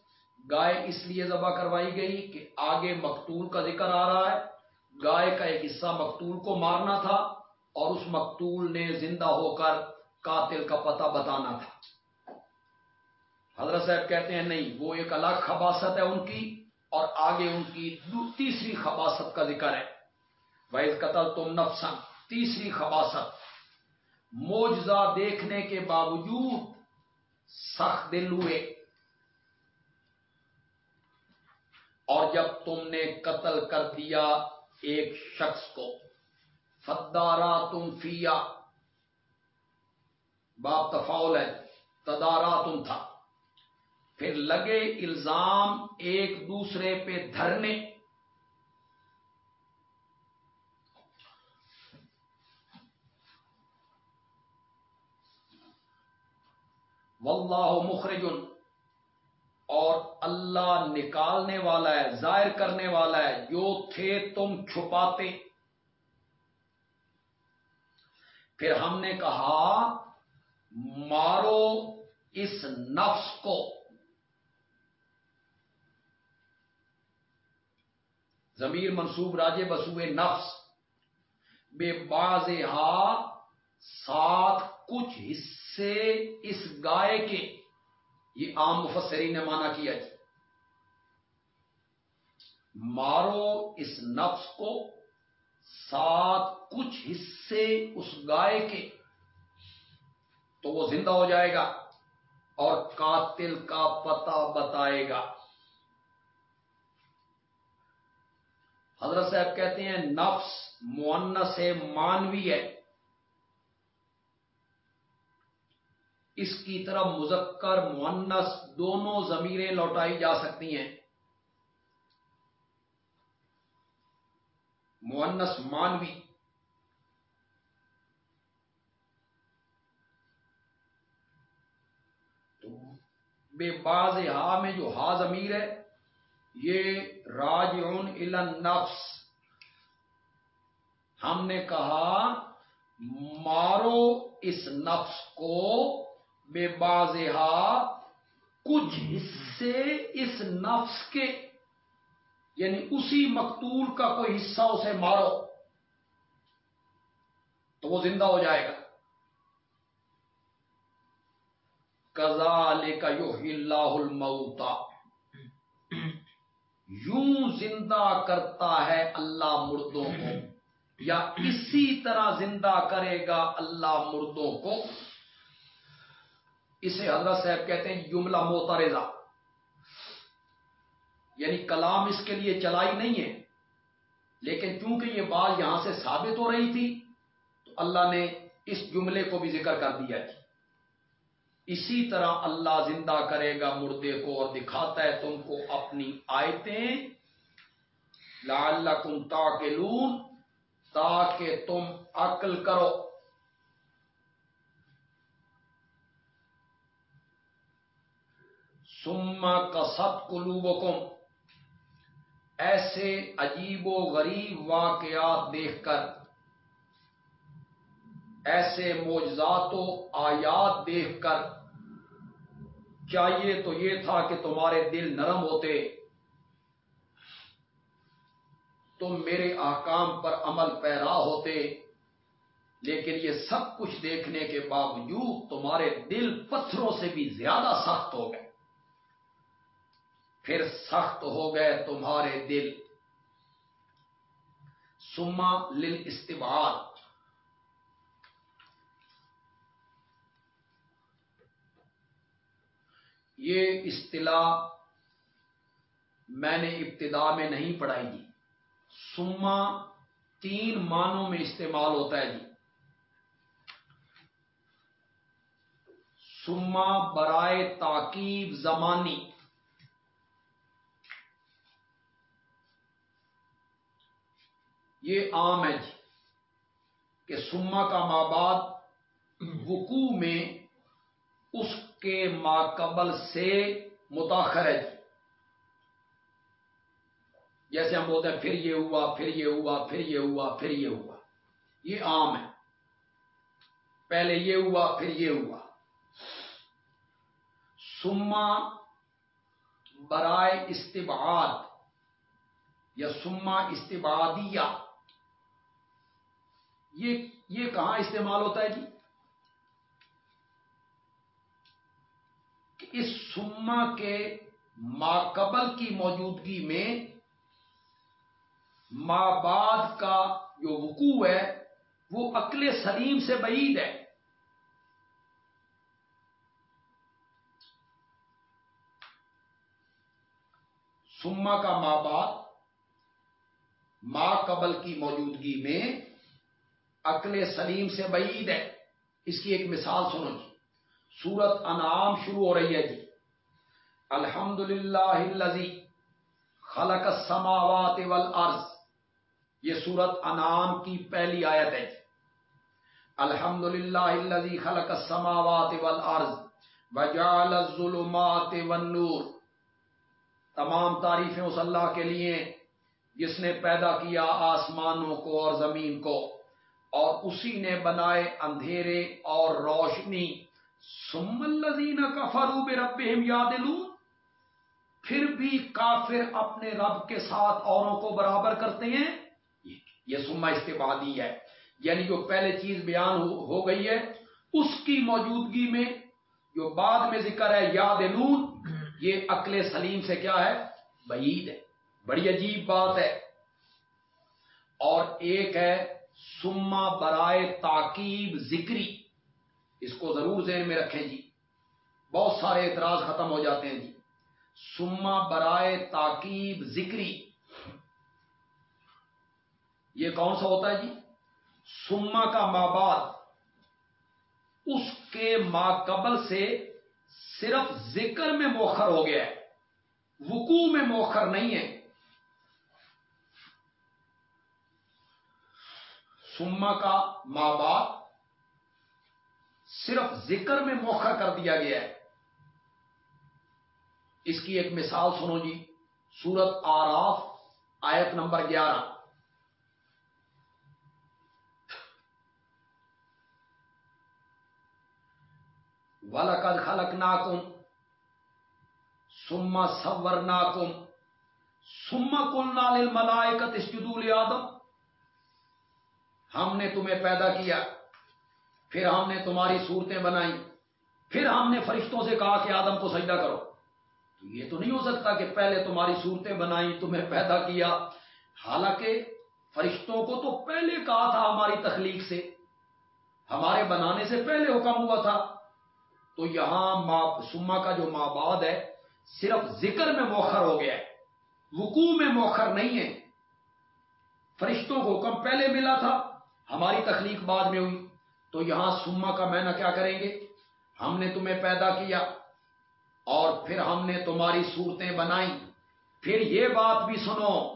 گائے اس لیے ذبح کروائی گئی کہ آگے مقتول کا ذکر آ رہا ہے۔ گائے کا ایک حصہ مقتول کو مارنا تھا اور اس مقتول نے زندہ ہو کر قاتل کا پتہ بتانا تھا۔ حضرت صاحب کہتے ہیں، نہیں، وہ ایک الگ خباست ہے ان کی۔ اور آگے ان کی تیسری خباست کا ذکر ہے۔ وحید قتل تم نفسن تیسری خباست۔ موجزہ دیکھنے کے باوجود سخت دل ہوئے۔ اور جب تم نے قتل کر دیا ایک شخص کو۔ فدارا تم فیا باپ تفاول ہے تدارا تم تھا۔ پھر لگے الزام ایک دوسرے پہ دھرنے۔ واللہ مخرج اور اللہ نکالنے والا ہے، ظاہر کرنے والا ہے، جو تھے تم چھپاتے۔ پھر ہم نے کہا، مارو اس نفس کو۔ ضمیر منصوب راجے بسوئے نفس، بے باز ساتھ کچھ حصے اس گائے کے۔ یہ عام مفسرین نے مانا کیا جی۔ مارو اس نفس کو ساتھ کچھ حصے اس گائے کے۔ تو وہ زندہ ہو جائے گا اور قاتل کا پتہ بتائے گا۔ حضرت صاحب کہتے ہیں، نفس مونس مانوی ہے۔ اس کی طرف مذکر مونس دونوں ضمیریں لوٹائی جا سکتی ہیں۔ مونس مانوی تو بے باز ہا میں جو ہا ضمیر ہے یہ راج نفس ہم نے کہا، مارو اس نفس کو، بے باز کچھ حصے اس نفس کے یعنی اسی مقتول کا کوئی حصہ اسے مارو، تو وہ زندہ ہو جائے گا۔ کزا لے کا یو اللہ الموتا یوں زندہ کرتا ہے اللہ مردوں کو، یا اسی طرح زندہ کرے گا اللہ مردوں کو۔ اسے حضرت صاحب کہتے ہیں جملہ موتارزہ یعنی کلام اس کے لیے چلائی نہیں ہے، لیکن چونکہ یہ بات یہاں سے ثابت ہو رہی تھی، تو اللہ نے اس جملے کو بھی ذکر کر دیا تھی اسی طرح اللہ زندہ کرے گا مردے کو اور دکھاتا ہے تم کو اپنی آیتیں۔ لعلکم تاکلون تاکہ تم عقل کرو۔ سما کا ست قلوبکم۔ ایسے عجیب و غریب واقعات دیکھ کر، ایسے موجزات و آیات دیکھ کر چاہیے تو یہ تھا کہ تمہارے دل نرم ہوتے۔ تم میرے احکام پر عمل پیرا ہوتے، لیکن یہ سب کچھ دیکھنے کے باوجود تمہارے دل پتھروں سے بھی زیادہ سخت ہو گئے۔ پھر سخت ہو گئے تمہارے دل۔ سما لل استباد یہ اصطلاح میں نے ابتدا میں نہیں پڑھائی جی۔ سما تین معنوں میں استعمال ہوتا ہے جی۔ سما برائے تاکیب زمانی۔ یہ عام ہے جی کہ سما کا ماباد وقوع میں اس کے ماقبل سے متاخر ہے جی۔ جیسے ہم بولتے ہیں، پھر یہ ہوا، پھر یہ ہوا، پھر یہ ہوا، پھر یہ ہوا۔ یہ عام ہے۔ پہلے یہ ہوا، پھر یہ ہوا۔ سما برائے استباد یا سما استبادیہ یہ یہ کہاں استعمال ہوتا ہے جی کہ اس سما کے ماقبل کی موجودگی میں ماں بعد کا جو وقوع ہے، وہ عقل سلیم سے بعید ہے۔ سما کا ماں باپ ماں قبل کی موجودگی میں عقل سلیم سے بعید ہے۔ اس کی ایک مثال سنو جی۔ سورت انعام شروع ہو رہی ہے جی۔ الحمد للہ خلق السماوات والارض۔ یہ سورت انعام کی پہلی آیت ہے جی۔ الحمد للہ خلق السماوات والارض۔ وجعل الظلمات والنور۔ تمام تعریفیں اس اللہ کے لیے جس نے پیدا کیا آسمانوں کو اور زمین کو۔ اور اسی نے بنائے اندھیرے اور روشنی۔ سم الزین کا فروب رب یاد پھر بھی کافر اپنے رب کے ساتھ اوروں کو برابر کرتے ہیں؟ یہ سما استفادی ہے۔ یعنی جو پہلے چیز بیان ہو گئی ہے، اس کی موجودگی میں جو بعد میں ذکر ہے یاد یہ عقل سلیم سے کیا ہے؟ بعید ہے۔ بڑی عجیب بات ہے۔ اور ایک ہے سما برائے تاکیب ذکری۔ اس کو ضرور ذہن میں رکھیں جی۔ بہت سارے اعتراض ختم ہو جاتے ہیں جی۔ سما برائے تاکیب ذکری۔ یہ کون سا ہوتا ہے جی؟ سما کا ماں باپ اس کے ماں قبل سے صرف ذکر میں موخر ہو گیا ہے۔ وقوع میں موخر نہیں ہے۔ سما کا ماں باپ صرف ذکر میں موخر کر دیا گیا ہے۔ اس کی ایک مثال سنو جی سورت آراف، آیت نمبر گیارہ۔ ولقد خلق ناکم سما سور ناکم سما کل نال ملائکت اسجدول آدم ہم نے تمہیں پیدا کیا۔ پھر ہم نے تمہاری صورتیں بنائی۔ پھر ہم نے فرشتوں سے کہا کہ آدم کو سجدہ کرو۔ تو یہ تو نہیں ہو سکتا کہ پہلے تمہاری صورتیں بنائی، تمہیں پیدا کیا۔ حالانکہ فرشتوں کو تو پہلے کہا تھا ہماری تخلیق سے۔ ہمارے بنانے سے پہلے حکم ہوا تھا۔ تو یہاں سما کا جو ماں بعد ہے، صرف ذکر میں موخر ہو گیا ہے۔ وقوع میں موخر نہیں ہے۔ فرشتوں کو حکم پہلے ملا تھا، ہماری تخلیق بعد میں ہوئی۔ تو یہاں سما کا میں کیا کریں گے؟ ہم نے تمہیں پیدا کیا اور پھر ہم نے تمہاری صورتیں بنائی۔ پھر یہ بات بھی سنو۔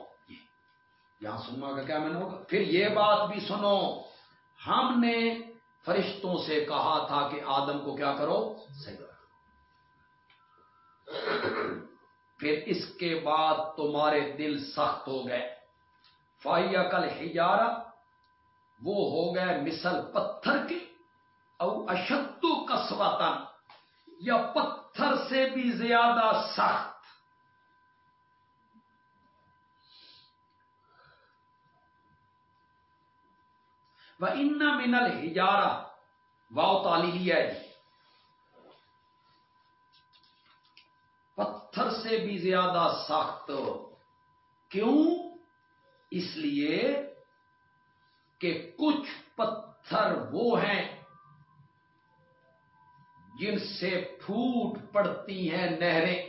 یہاں سما کا کیا میں ہوگا؟ پھر یہ بات بھی سنو۔ ہم نے فرشتوں سے کہا تھا کہ آدم کو کیا کرو؟ پھر اس کے بعد تمہارے دل سخت ہو گئے۔ فائیا کل ہجارہ وہ ہو گئے مثل پتھر کے، او اشد کسوتن یا پتھر سے بھی زیادہ سخت۔ وہ ان منل ہجارا واؤ تالی لیا جی۔ پتھر سے بھی زیادہ سخت۔ کیوں؟ اس لیے کہ کچھ پتھر وہ ہیں جن سے پھوٹ پڑتی ہیں نہریں۔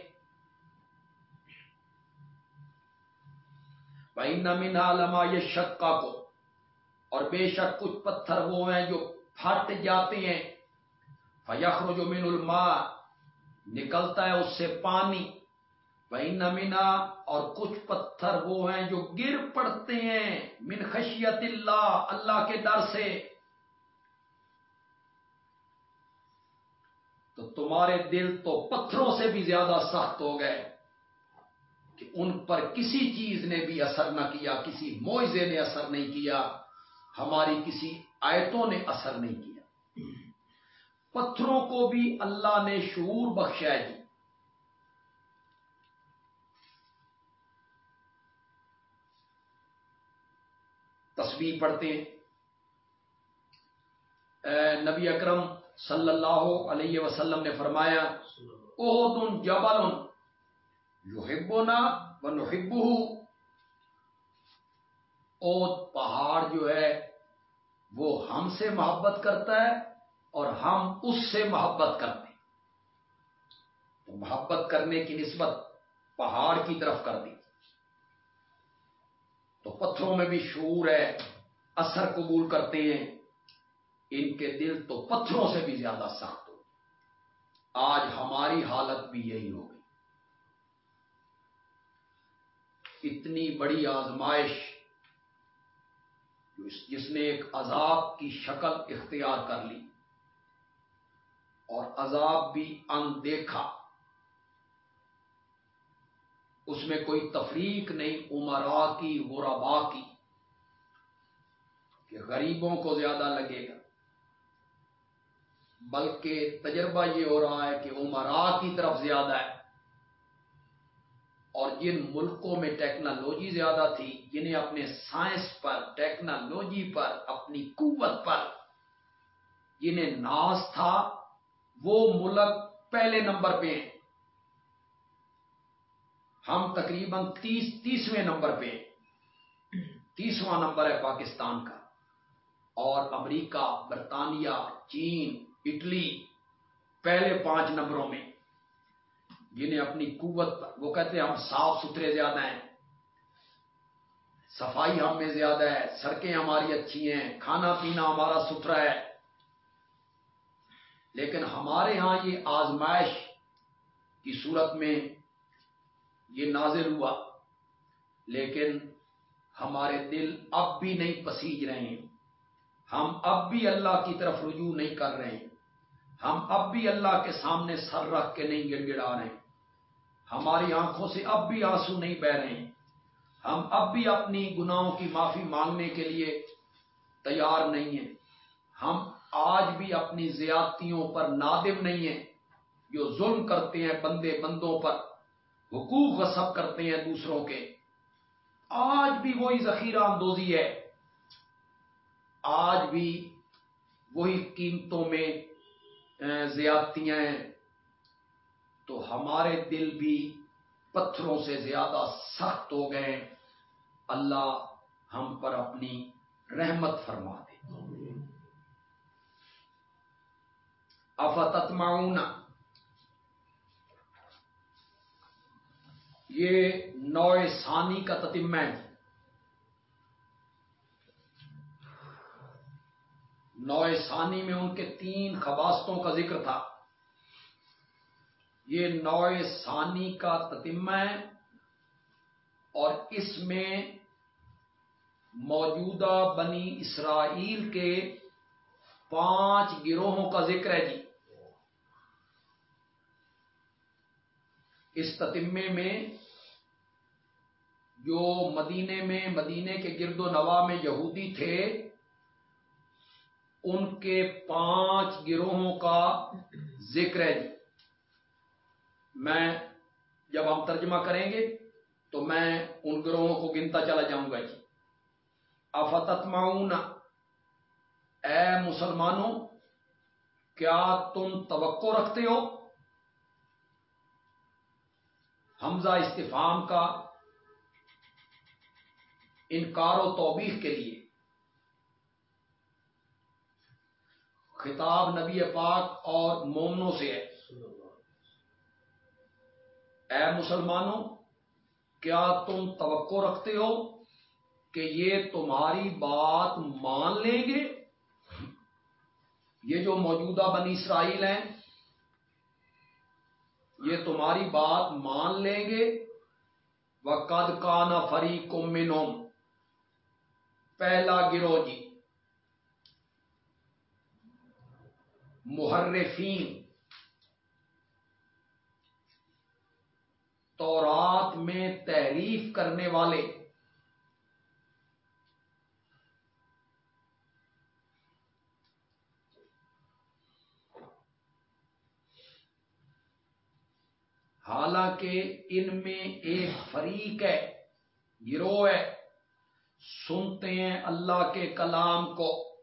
بھائی نمینا لما یہ شکا کو اور بے شک کچھ پتھر وہ ہیں جو پھٹ جاتے ہیں۔ فیخر جو من الما نکلتا ہے اس سے پانی۔ بھائی نمینا اور کچھ پتھر وہ ہیں جو گر پڑتے ہیں من خشیت اللہ اللہ کے در سے۔ تو تمہارے دل تو پتھروں سے بھی زیادہ سخت ہو گئے کہ ان پر کسی چیز نے بھی اثر نہ کیا، کسی معاوضے نے اثر نہیں کیا، ہماری کسی آیتوں نے اثر نہیں کیا۔ پتھروں کو بھی اللہ نے شعور بخشا جی۔ تصویر پڑھتے ہیں۔ نبی اکرم صلی اللہ علیہ وسلم نے فرمایا اوہ جبل یو ہبونا و اوت پہاڑ جو ہے، وہ ہم سے محبت کرتا ہے اور ہم اس سے محبت کرتے ہیں۔ تو محبت کرنے کی نسبت پہاڑ کی طرف کر دی۔ تو پتھروں میں بھی شعور ہے، اثر قبول کرتے ہیں۔ ان کے دل تو پتھروں سے بھی زیادہ سخت ہو۔ آج ہماری حالت بھی یہی ہو گئی۔ اتنی بڑی آزمائش جس نے ایک عذاب کی شکل اختیار کر لی اور عذاب بھی اندیکھا۔ اس میں کوئی تفریق نہیں عمرا کی غربا کی، کہ غریبوں کو زیادہ لگے گا۔ بلکہ تجربہ یہ ہو رہا ہے کہ عمرا کی طرف زیادہ ہے۔ اور جن ملکوں میں ٹیکنالوجی زیادہ تھی، جنہیں اپنے سائنس پر، ٹیکنالوجی پر، اپنی قوت پر جنہیں ناز تھا، وہ ملک پہلے نمبر پہ ہیں۔ ہم تقریباً تیس تیسویں نمبر پہ، تیسواں نمبر ہے پاکستان کا۔ اور امریکہ، برطانیہ، چین، اٹلی، پہلے پانچ نمبروں میں۔ جنہیں اپنی قوت پر وہ کہتے ہیں ہم صاف ستھرے زیادہ ہیں۔ صفائی ہم میں زیادہ ہے، سڑکیں ہماری اچھی ہیں، کھانا پینا ہمارا ستھرا ہے۔ لیکن ہمارے ہاں یہ آزمائش کی صورت میں یہ نازل ہوا، لیکن ہمارے دل اب بھی نہیں پسیج رہے ہیں۔ ہم اب بھی اللہ کی طرف رجوع نہیں کر رہے ہیں۔ ہم اب بھی اللہ کے سامنے سر رکھ کے نہیں گڑ گڑا رہے ہماری آنکھوں سے اب بھی آنسو نہیں بہ رہے ہیں۔ ہم اب بھی اپنی گناہوں کی معافی مانگنے کے لیے تیار نہیں ہیں۔ ہم آج بھی اپنی زیادتیوں پر نادم نہیں ہیں۔ جو ظلم کرتے ہیں بندے بندوں پر۔ حقوق غصب کرتے ہیں دوسروں کے۔ آج بھی وہی ذخیرہ اندوزی ہے۔ آج بھی وہی قیمتوں میں زیادتیاں ہیں۔ تو ہمارے دل بھی پتھروں سے زیادہ سخت ہو گئے اللہ ہم پر اپنی رحمت فرما دے۔ افتتمعون یہ نو ثانی کا تتمہ ہے جی۔ نو ثانی میں ان کے تین خباستوں کا ذکر تھا۔ یہ نو ثانی کا تتمہ ہے اور اس میں موجودہ بنی اسرائیل کے پانچ گروہوں کا ذکر ہے جی۔ اس تتمے میں جو مدینے میں، مدینے کے گرد و نوا میں یہودی تھے، ان کے پانچ گروہوں کا ذکر ہے جی۔ میں جب ہم ترجمہ کریں گے تو میں ان گروہوں کو گنتا چلا جاؤں گا جی۔ افتتماؤن اے مسلمانوں، کیا تم توقع رکھتے ہو؟ حمزہ استفام کا انکار و توبیخ کے لیے۔ خطاب نبی پاک اور مومنوں سے ہے۔ اے مسلمانوں، کیا تم توقع رکھتے ہو کہ یہ تمہاری بات مان لیں گے؟ یہ جو موجودہ بنی اسرائیل ہیں، یہ تمہاری بات مان لیں گے؟ وہ قد کا نا فری پہلا گروہ جی محرفین۔ تورات میں تحریف کرنے والے۔ حالانکہ ان میں ایک فریق ہے، گروہ ہے۔ سنتے ہیں اللہ کے کلام کو۔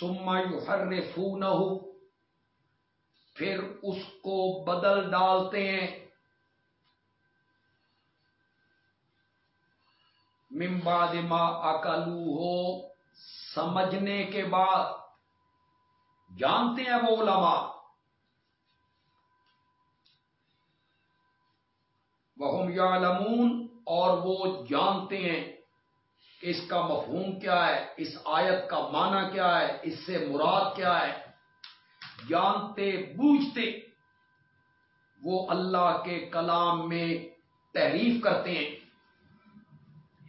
سما ہر پھر اس کو بدل ڈالتے ہیں۔ ممباد ما اکلو ہو سمجھنے کے بعد۔ جانتے ہیں وہ علماء۔ وہ یا اور وہ جانتے ہیں۔ اس کا مفہوم کیا ہے؟ اس آیت کا معنی کیا ہے؟ اس سے مراد کیا ہے؟ جانتے، بوجھتے وہ اللہ کے کلام میں تحریف کرتے ہیں۔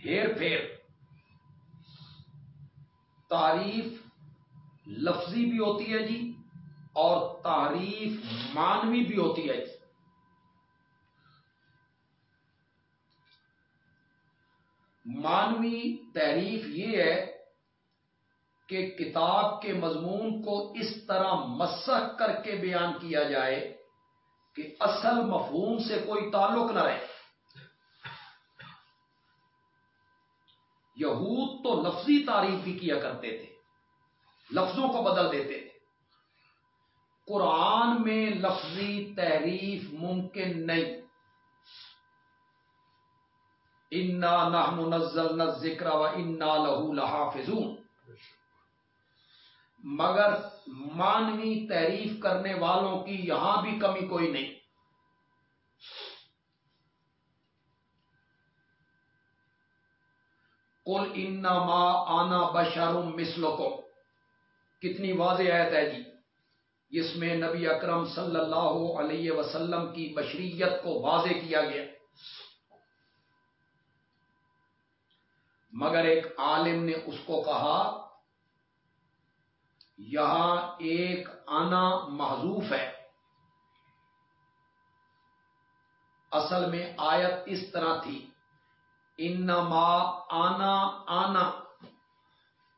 ہیر پھیر۔ تعریف لفظی بھی ہوتی ہے جی اور تعریف مانوی بھی ہوتی ہے جی۔ مانوی تحریف یہ ہے کہ کتاب کے مضمون کو اس طرح مسق کر کے بیان کیا جائے کہ اصل مفہوم سے کوئی تعلق نہ رہے۔ یہود تو لفظی تعریف بھی کیا کرتے تھے، لفظوں کو بدل دیتے تھے۔ قرآن میں لفظی تحریف ممکن نہیں۔ انا نحن نزلنا الذکر و انا لہو لحافظون۔ مگر مانوی تعریف کرنے والوں کی یہاں بھی کمی کوئی نہیں۔ کل انما آنا بشرم مسلکم کتنی واضح آیت ہے جی۔ جس میں نبی اکرم صلی اللہ علیہ وسلم کی بشریت کو واضح کیا گیا۔ مگر ایک عالم نے اس کو کہا، یہاں ایک آنا محضوف ہے۔ اصل میں آیت اس طرح تھی، انما آنا آنا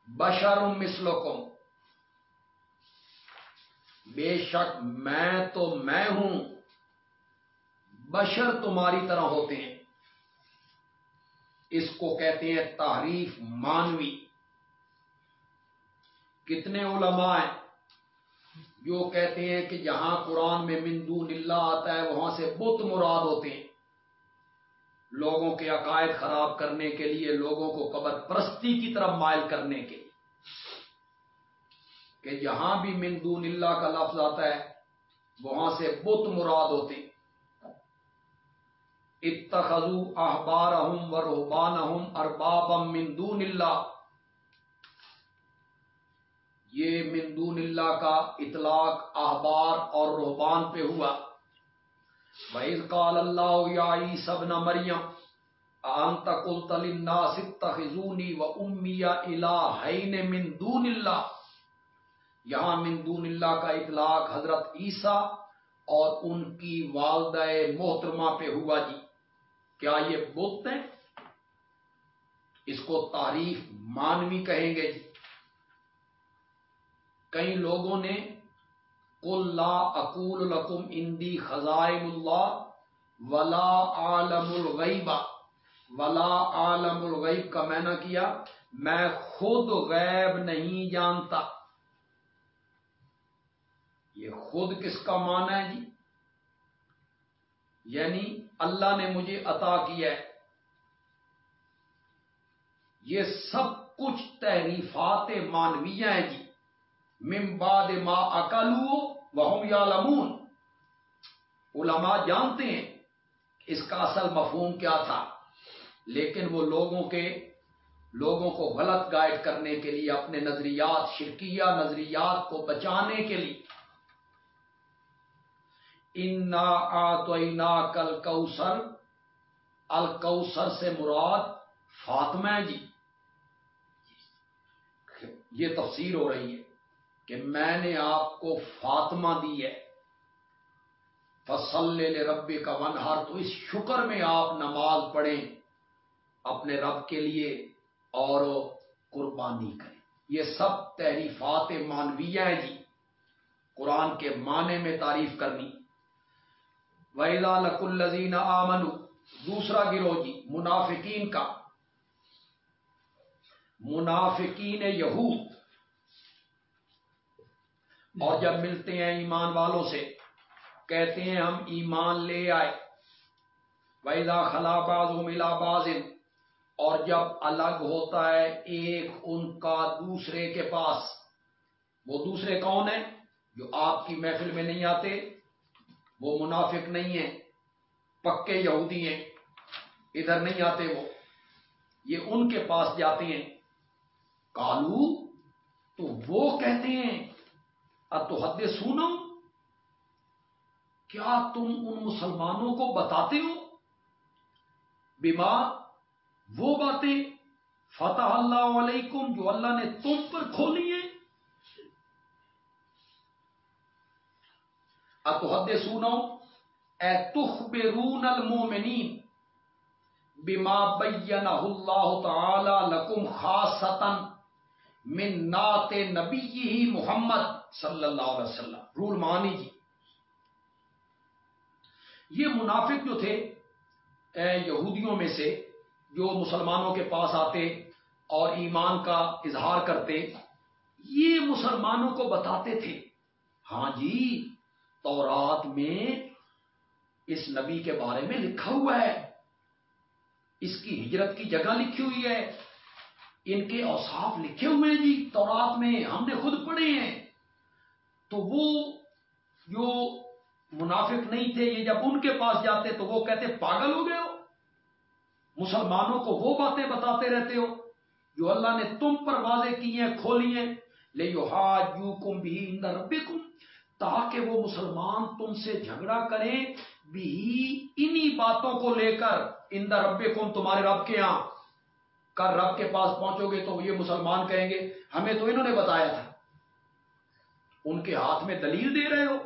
بشر مثلکم۔ بے شک میں تو میں ہوں، بشر تمہاری طرح ہوتے ہیں۔ اس کو کہتے ہیں تعریف مانوی۔ کتنے علماء ہیں جو کہتے ہیں کہ جہاں قرآن میں مندون اللہ آتا ہے، وہاں سے بت مراد ہوتے ہیں۔ لوگوں کے عقائد خراب کرنے کے لیے، لوگوں کو قبر پرستی کی طرف مائل کرنے کے لیے۔ کہ جہاں بھی مندون اللہ کا لفظ آتا ہے، وہاں سے بت مراد ہوتے ہیں۔ اتخذو احبارہم و رہبانہم اربابم من دون اللہ۔ یہ من دون اللہ کا اطلاق احبار اور روحبان پہ ہوا۔ وَإِذْ قَالَ اللَّهُ يَا عِيسَى ابْنَ مَرْيَمَ، أَأَنْتَ قُلْتَ لِلنَّاسِ اتَّخِذُونِي وَأُمِّيَ إِلَٰهَيْنِ مِن دُونِ اللَّهِ۔ یہاں من دون اللہ کا اطلاق حضرت عیسیٰ اور ان کی والدہ محترمہ پہ ہوا جی۔ کیا یہ بت ہیں اس کو تعریف مانوی کہیں گے جی۔ کئی لوگوں نے کل لا اقول لکم اندی خزائن اللہ ولا عالم الغیبہ ولا عالم الغیب کا میں نہ کیا؟ میں خود غیب نہیں جانتا۔ یہ خود کس کا معنی ہے جی؟ یعنی اللہ نے مجھے عطا کیا ہے۔ یہ سب کچھ تحریفات مانویہ ہیں جی۔ ممباد ما اکلو وہ یا لمون علماء جانتے ہیں اس کا اصل مفہوم کیا تھا، لیکن وہ لوگوں کے، لوگوں کو غلط گائیڈ کرنے کے لیے، اپنے نظریات، شرکیہ نظریات کو بچانے کے لیے انا آتوئینا کل کوسر الکوسر سے مراد فاطمہ جی۔ یہ تفسیر ہو رہی ہے کہ میں نے آپ کو فاطمہ دی ہے۔ فصل رب کا ونہار تو اس شکر میں آپ نماز پڑھیں، اپنے رب کے لیے اور قربانی کریں۔ یہ سب تحریفات مانویہ ہیں جی۔ قرآن کے معنی میں تعریف کرنی۔ ویلا لک الزین آمن دوسرا گروہ جی منافقین کا۔ منافقین یہود۔ اور جب ملتے ہیں ایمان والوں سے، کہتے ہیں ہم ایمان لے آئے۔ ویزا خلا باز ملا باز اور جب الگ ہوتا ہے ایک ان کا دوسرے کے پاس، وہ دوسرے کون ہیں؟ جو آپ کی محفل میں نہیں آتے وہ منافق نہیں ہیں، پکے یہودی ہیں، ادھر نہیں آتے وہ۔ یہ ان کے پاس جاتے ہیں۔ کالو تو وہ کہتے ہیں اب تو حد سنو کیا تم ان مسلمانوں کو بتاتے ہو؟ بیمار وہ باتیں، فتح اللہ علیکم جو اللہ نے تم پر کھولی ہیں۔ اتحد سنو۔ اے تخ بے رون المومنین بیما بین اللہ تعالی لکم خاصتن من نات نبی محمد صلی اللہ علیہ وسلم۔ رول مانی جی۔ یہ منافق جو تھے یہودیوں میں سے، جو مسلمانوں کے پاس آتے اور ایمان کا اظہار کرتے، یہ مسلمانوں کو بتاتے تھے ہاں جی تورات میں اس نبی کے بارے میں لکھا ہوا ہے۔ اس کی ہجرت کی جگہ لکھی ہوئی ہے۔ ان کے اوساف لکھے ہوئے ہیں جی تورات میں ہم نے خود پڑھے ہیں۔ تو وہ جو منافق نہیں تھے، یہ جب ان کے پاس جاتے تو وہ کہتے، پاگل ہو گئے ہو۔ مسلمانوں کو وہ باتیں بتاتے رہتے ہو۔ جو اللہ نے تم پر واضح کی ہیں، کھولی ہیں۔ لے یو ہاج یو کم بھی رب تاکہ وہ مسلمان تم سے جھگڑا کریں، بھی انہی باتوں کو لے کر اندر رب کم تمہارے رب کے یہاں کر رب کے پاس پہنچو گے تو یہ مسلمان کہیں گے، ہمیں تو انہوں نے بتایا تھا۔ ان کے ہاتھ میں دلیل دے رہے ہو۔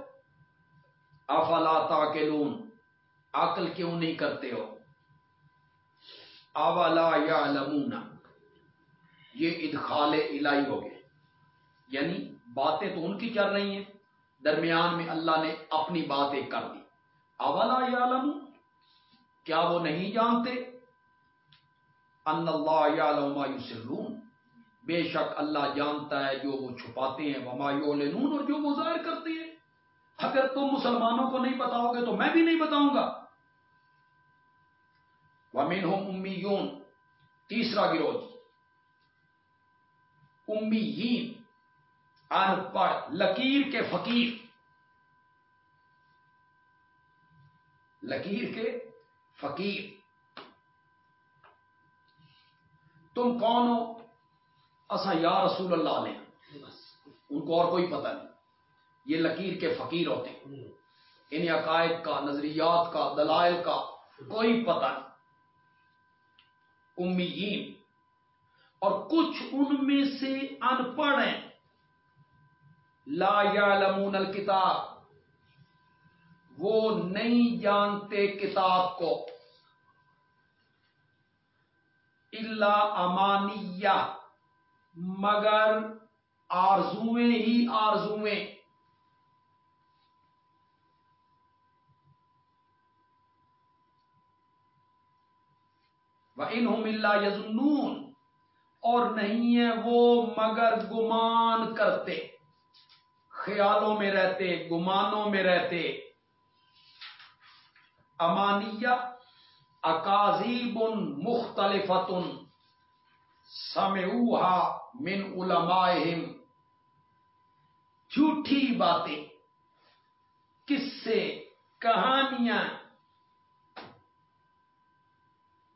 افلا تاکلون، عقل کیوں نہیں کرتے ہو؟ اولا یا لمونا یہ ادخال الہی ہو گئے۔ یعنی باتیں تو ان کی چل رہی ہیں۔ درمیان میں اللہ نے اپنی باتیں کر دی۔ اولا یا لمو کیا وہ نہیں جانتے؟ ان اللہ یا لما بے شک اللہ جانتا ہے جو وہ چھپاتے ہیں، وما یولنون اور جو وہ ظاہر کرتے ہیں۔ اگر تم مسلمانوں کو نہیں بتاؤ گے تو میں بھی نہیں بتاؤں گا۔ ومین امیون، تیسرا گروہ۔ امیین ان پڑھ لکیر کے فقیر۔ لکیر کے فقیر۔ تم کون ہو؟ اصا یا رسول اللہ نے۔ ان کو اور کوئی پتہ نہیں۔ یہ لکیر کے فقیر ہوتے ہیں۔ ان عقائد کا نظریات کا دلائل کا کوئی پتہ نہیں۔ امیین۔ اور کچھ ان میں سے ان پڑھ ہیں۔ لا یعلمون الکتاب۔ وہ نہیں جانتے کتاب کو۔ اللہ امانیہ، مگر آرزویں ہی آرزویں انہوں اللہ یزنون اور نہیں ہے وہ مگر گمان کرتے۔ خیالوں میں رہتے، گمانوں میں رہتے۔ امانیہ اکازیب مختلفت سمعوہا من علمائہم۔ جھوٹھی باتیں۔ کس سے؟ کہانیاں۔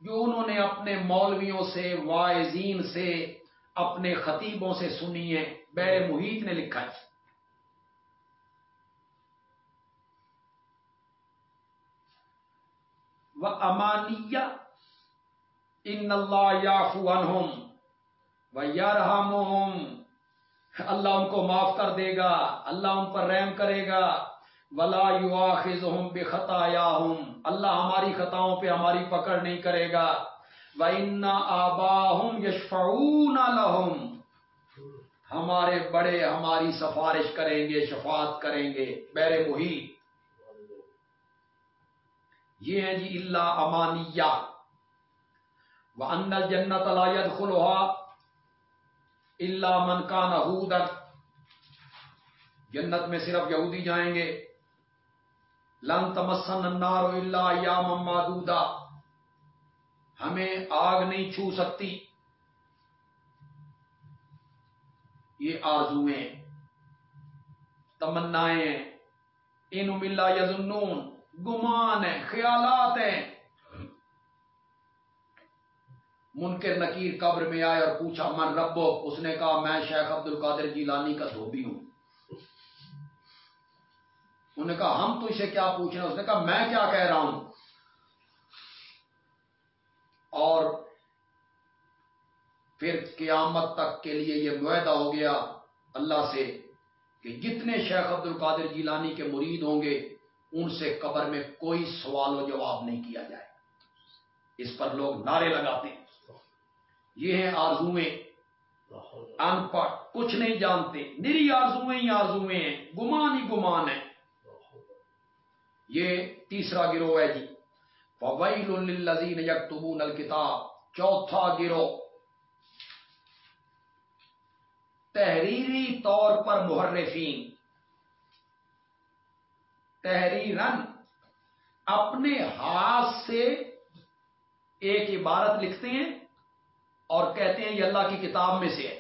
جو انہوں نے اپنے مولویوں سے، وائزین سے، اپنے خطیبوں سے سنی ہے بیر محیط نے لکھا ہے۔ وہ امانیہ. ان اللہ یافو انہم و یارحم اللہ ان کو معاف کر دے گا، اللہ ان پر رحم کرے گا. ولا یواخذہم بخطایاہم. اللہ ہماری خطاؤں پہ ہماری پکڑ نہیں کرے گا. وَإِنَّ آبَاهُمْ يَشْفَعُونَ لَهُمْ ہمارے بڑے ہماری سفارش کریں گے، شفاعت کریں گے. بیر محیط. یہ ہے جی اللہ امانیہ۔ وَأَنَّ الْجَنَّةَ لَا يَدْخُلُهَا إِلَّا مَنْ كَانَ هُودًا۔ جنت میں صرف یہودی جائیں گے۔ لن تمسن النار الا ایام معدودا۔ ہمیں آگ نہیں چھو سکتی۔ یہ آرزویں تمنائیں۔ ان ملا یزنون گمان ہیں خیالات ہیں منکر نکیر قبر میں آئے اور پوچھا، من ربو اس نے کہا، میں شیخ عبد القادر جیلانی کا دھوبی ہوں. انہوں نے کہا، ہم تو اسے کیا پوچھ رہے ہیں؟ اس نے کہا، میں کیا کہہ رہا ہوں؟ اور پھر قیامت تک کے لیے یہ معاہدہ ہو گیا اللہ سے کہ جتنے شیخ عبد القادر جیلانی کے مرید ہوں گے ان سے قبر میں کوئی سوال و جواب نہیں کیا جائے۔ اس پر لوگ نعرے لگاتے ہیں۔ یہ ہیں آرزویں ان پڑھ کچھ نہیں جانتے۔ نری آرزویں ہی آرزویں ہیں۔ گمان ہی گمان ہے یہ تیسرا گروہ ہے جی۔ فویل للذین یکتبون الکتاب چوتھا گروہ۔ تحریری طور پر محرفین۔ تحریرن اپنے ہاتھ سے ایک عبارت لکھتے ہیں اور کہتے ہیں یہ اللہ کی کتاب میں سے ہے۔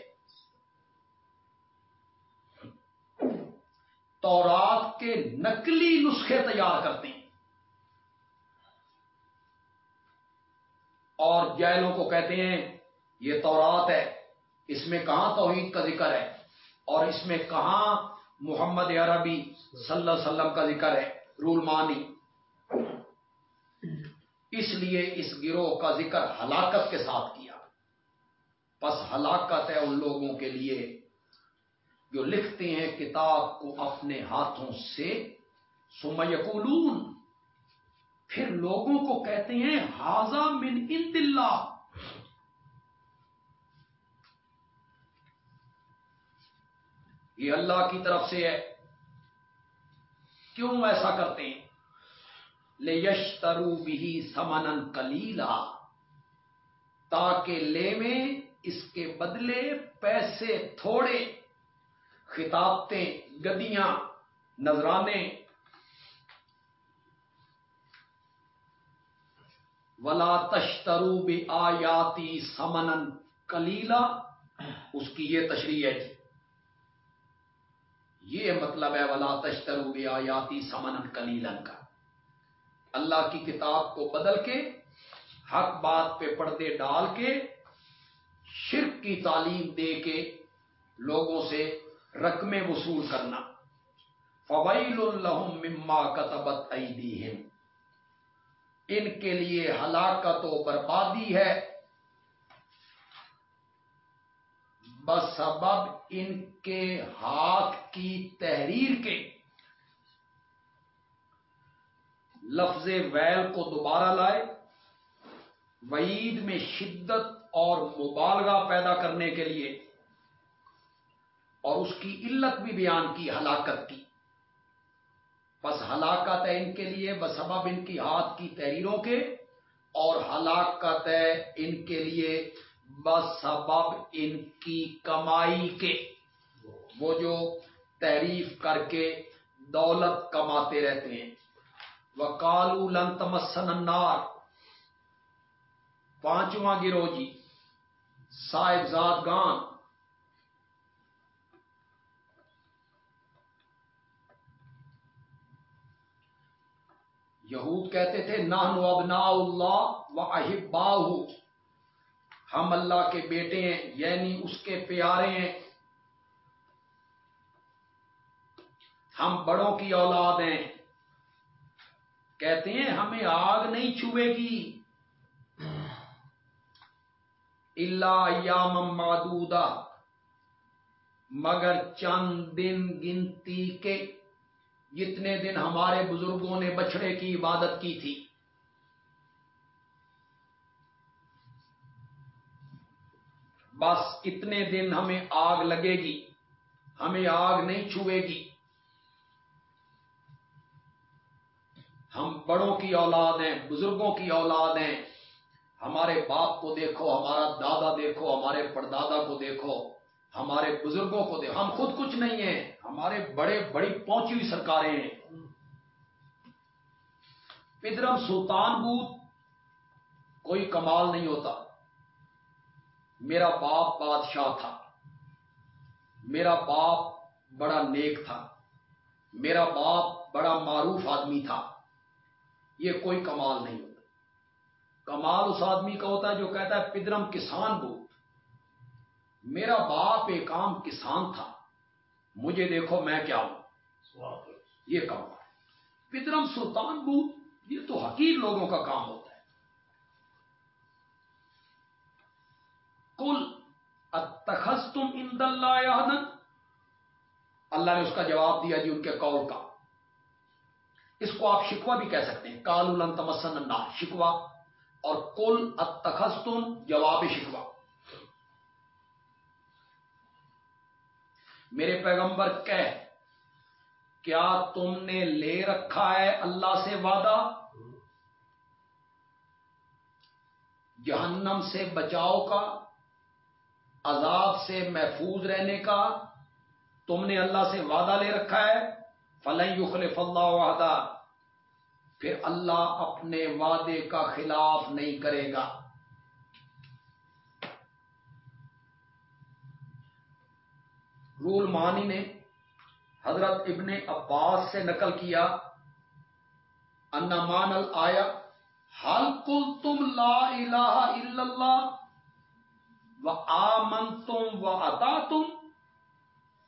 تورات کے نقلی نسخے تیار کرتے ہیں۔ اور جیلوں کو کہتے ہیں یہ تورات ہے، اس میں کہاں توحید کا ذکر ہے؟ اور اس میں کہاں محمد عربی صلی اللہ علیہ وسلم کا ذکر ہے، رول مانی۔ اس لیے اس گروہ کا ذکر ہلاکت کے ساتھ کیا۔ بس ہلاکت ہے ان لوگوں کے لیے جو لکھتے ہیں کتاب کو اپنے ہاتھوں سے سمیقولون پھر لوگوں کو کہتے ہیں ہاضا من ان دلہ یہ اللہ کی طرف سے ہے۔ کیوں ایسا کرتے ہیں؟ لے یش ترو بھی سمن کلیلا تاکہ لے میں اس کے بدلے پیسے تھوڑے، خطابتیں، گدیاں، نذرانے۔ ولا تشترو بھی آیاتی سمن کلیلا اس کی یہ تشریح ہے جی۔ یہ مطلب ہے ولا تشترو بھی آیاتی سمن کلیلن کا۔ اللہ کی کتاب کو بدل کے، حق بات پہ پردے ڈال کے، شرک کی تعلیم دے کے لوگوں سے رقمیں وصول کرنا۔ فویل الحم مما کتبت ایدیہم ان کے لیے ہلاکت و بربادی ہے۔ بس سبب ان کے ہاتھ کی تحریر کے لفظ ویل کو دوبارہ لائے، وعید میں شدت اور مبالغہ پیدا کرنے کے لیے اور اس کی علت بھی بیان کی، ہلاکت کی۔ بس ہلاکت ہے ان کے لیے بس سبب ان کی ہاتھ کی تحریروں کے اور ہلاکت ہے ان کے لیے۔ بس سبب ان کی کمائی کے۔ وہ جو تعریف کر کے دولت کماتے رہتے ہیں۔ وہ کالو لن تمسن پانچواں گروہ جی صاحب زاد گان یہود کہتے تھے نہ ابنا اللہ و احبا ہم اللہ کے بیٹے ہیں یعنی اس کے پیارے ہیں۔ ہم بڑوں کی اولاد ہیں۔ کہتے ہیں، ہمیں آگ نہیں چھوے گی۔ اللہ ایام مادودا مگر چند دن گنتی کے جتنے دن ہمارے بزرگوں نے بچڑے کی عبادت کی تھی۔ بس اتنے دن ہمیں آگ لگے گی، ہمیں آگ نہیں چھوئے گی۔ ہم بڑوں کی اولاد ہیں، بزرگوں کی اولاد ہیں۔ ہمارے باپ کو دیکھو، ہمارا دادا دیکھو، ہمارے پردادا کو دیکھو، ہمارے بزرگوں کو دیکھو۔ ہم خود کچھ نہیں ہیں، ہمارے بڑے بڑی پہنچی ہوئی سرکاریں ہیں۔ پدرم سلطان بود، کوئی کمال نہیں ہوتا۔ میرا باپ بادشاہ تھا۔ میرا باپ بڑا نیک تھا۔ میرا باپ بڑا معروف آدمی تھا۔ یہ کوئی کمال نہیں ہوتا۔ کمال اس آدمی کا ہوتا ہے جو کہتا ہے پدرم کسان بود میرا باپ ایک عام کسان تھا۔ مجھے دیکھو میں کیا ہوں۔ یہ کمال۔ پدرم سلطان بود یہ تو حقیر لوگوں کا کام ہوتا ہے۔ کل اتخذ تم اند اللہ اللہ نے اس کا جواب دیا جی ان کے قول کا۔ اس کو آپ شکوا بھی کہہ سکتے ہیں۔ کال الن تمسن اللہ شکوا اور کل اتخذ تم جواب شکوا میرے پیغمبر کہہ، کیا تم نے لے رکھا ہے اللہ سے وعدہ؟ جہنم سے بچاؤ کا؟ عذاب سے محفوظ رہنے کا تم نے اللہ سے وعدہ لے رکھا ہے۔ فلن یخلف اللہ وعدہ پھر اللہ اپنے وعدے کا خلاف نہیں کرے گا۔ رول مانی نے حضرت ابن عباس سے نقل کیا۔ انمان آیا حل کل تم لا الہ الا اللہ و آمن تم و اتا تم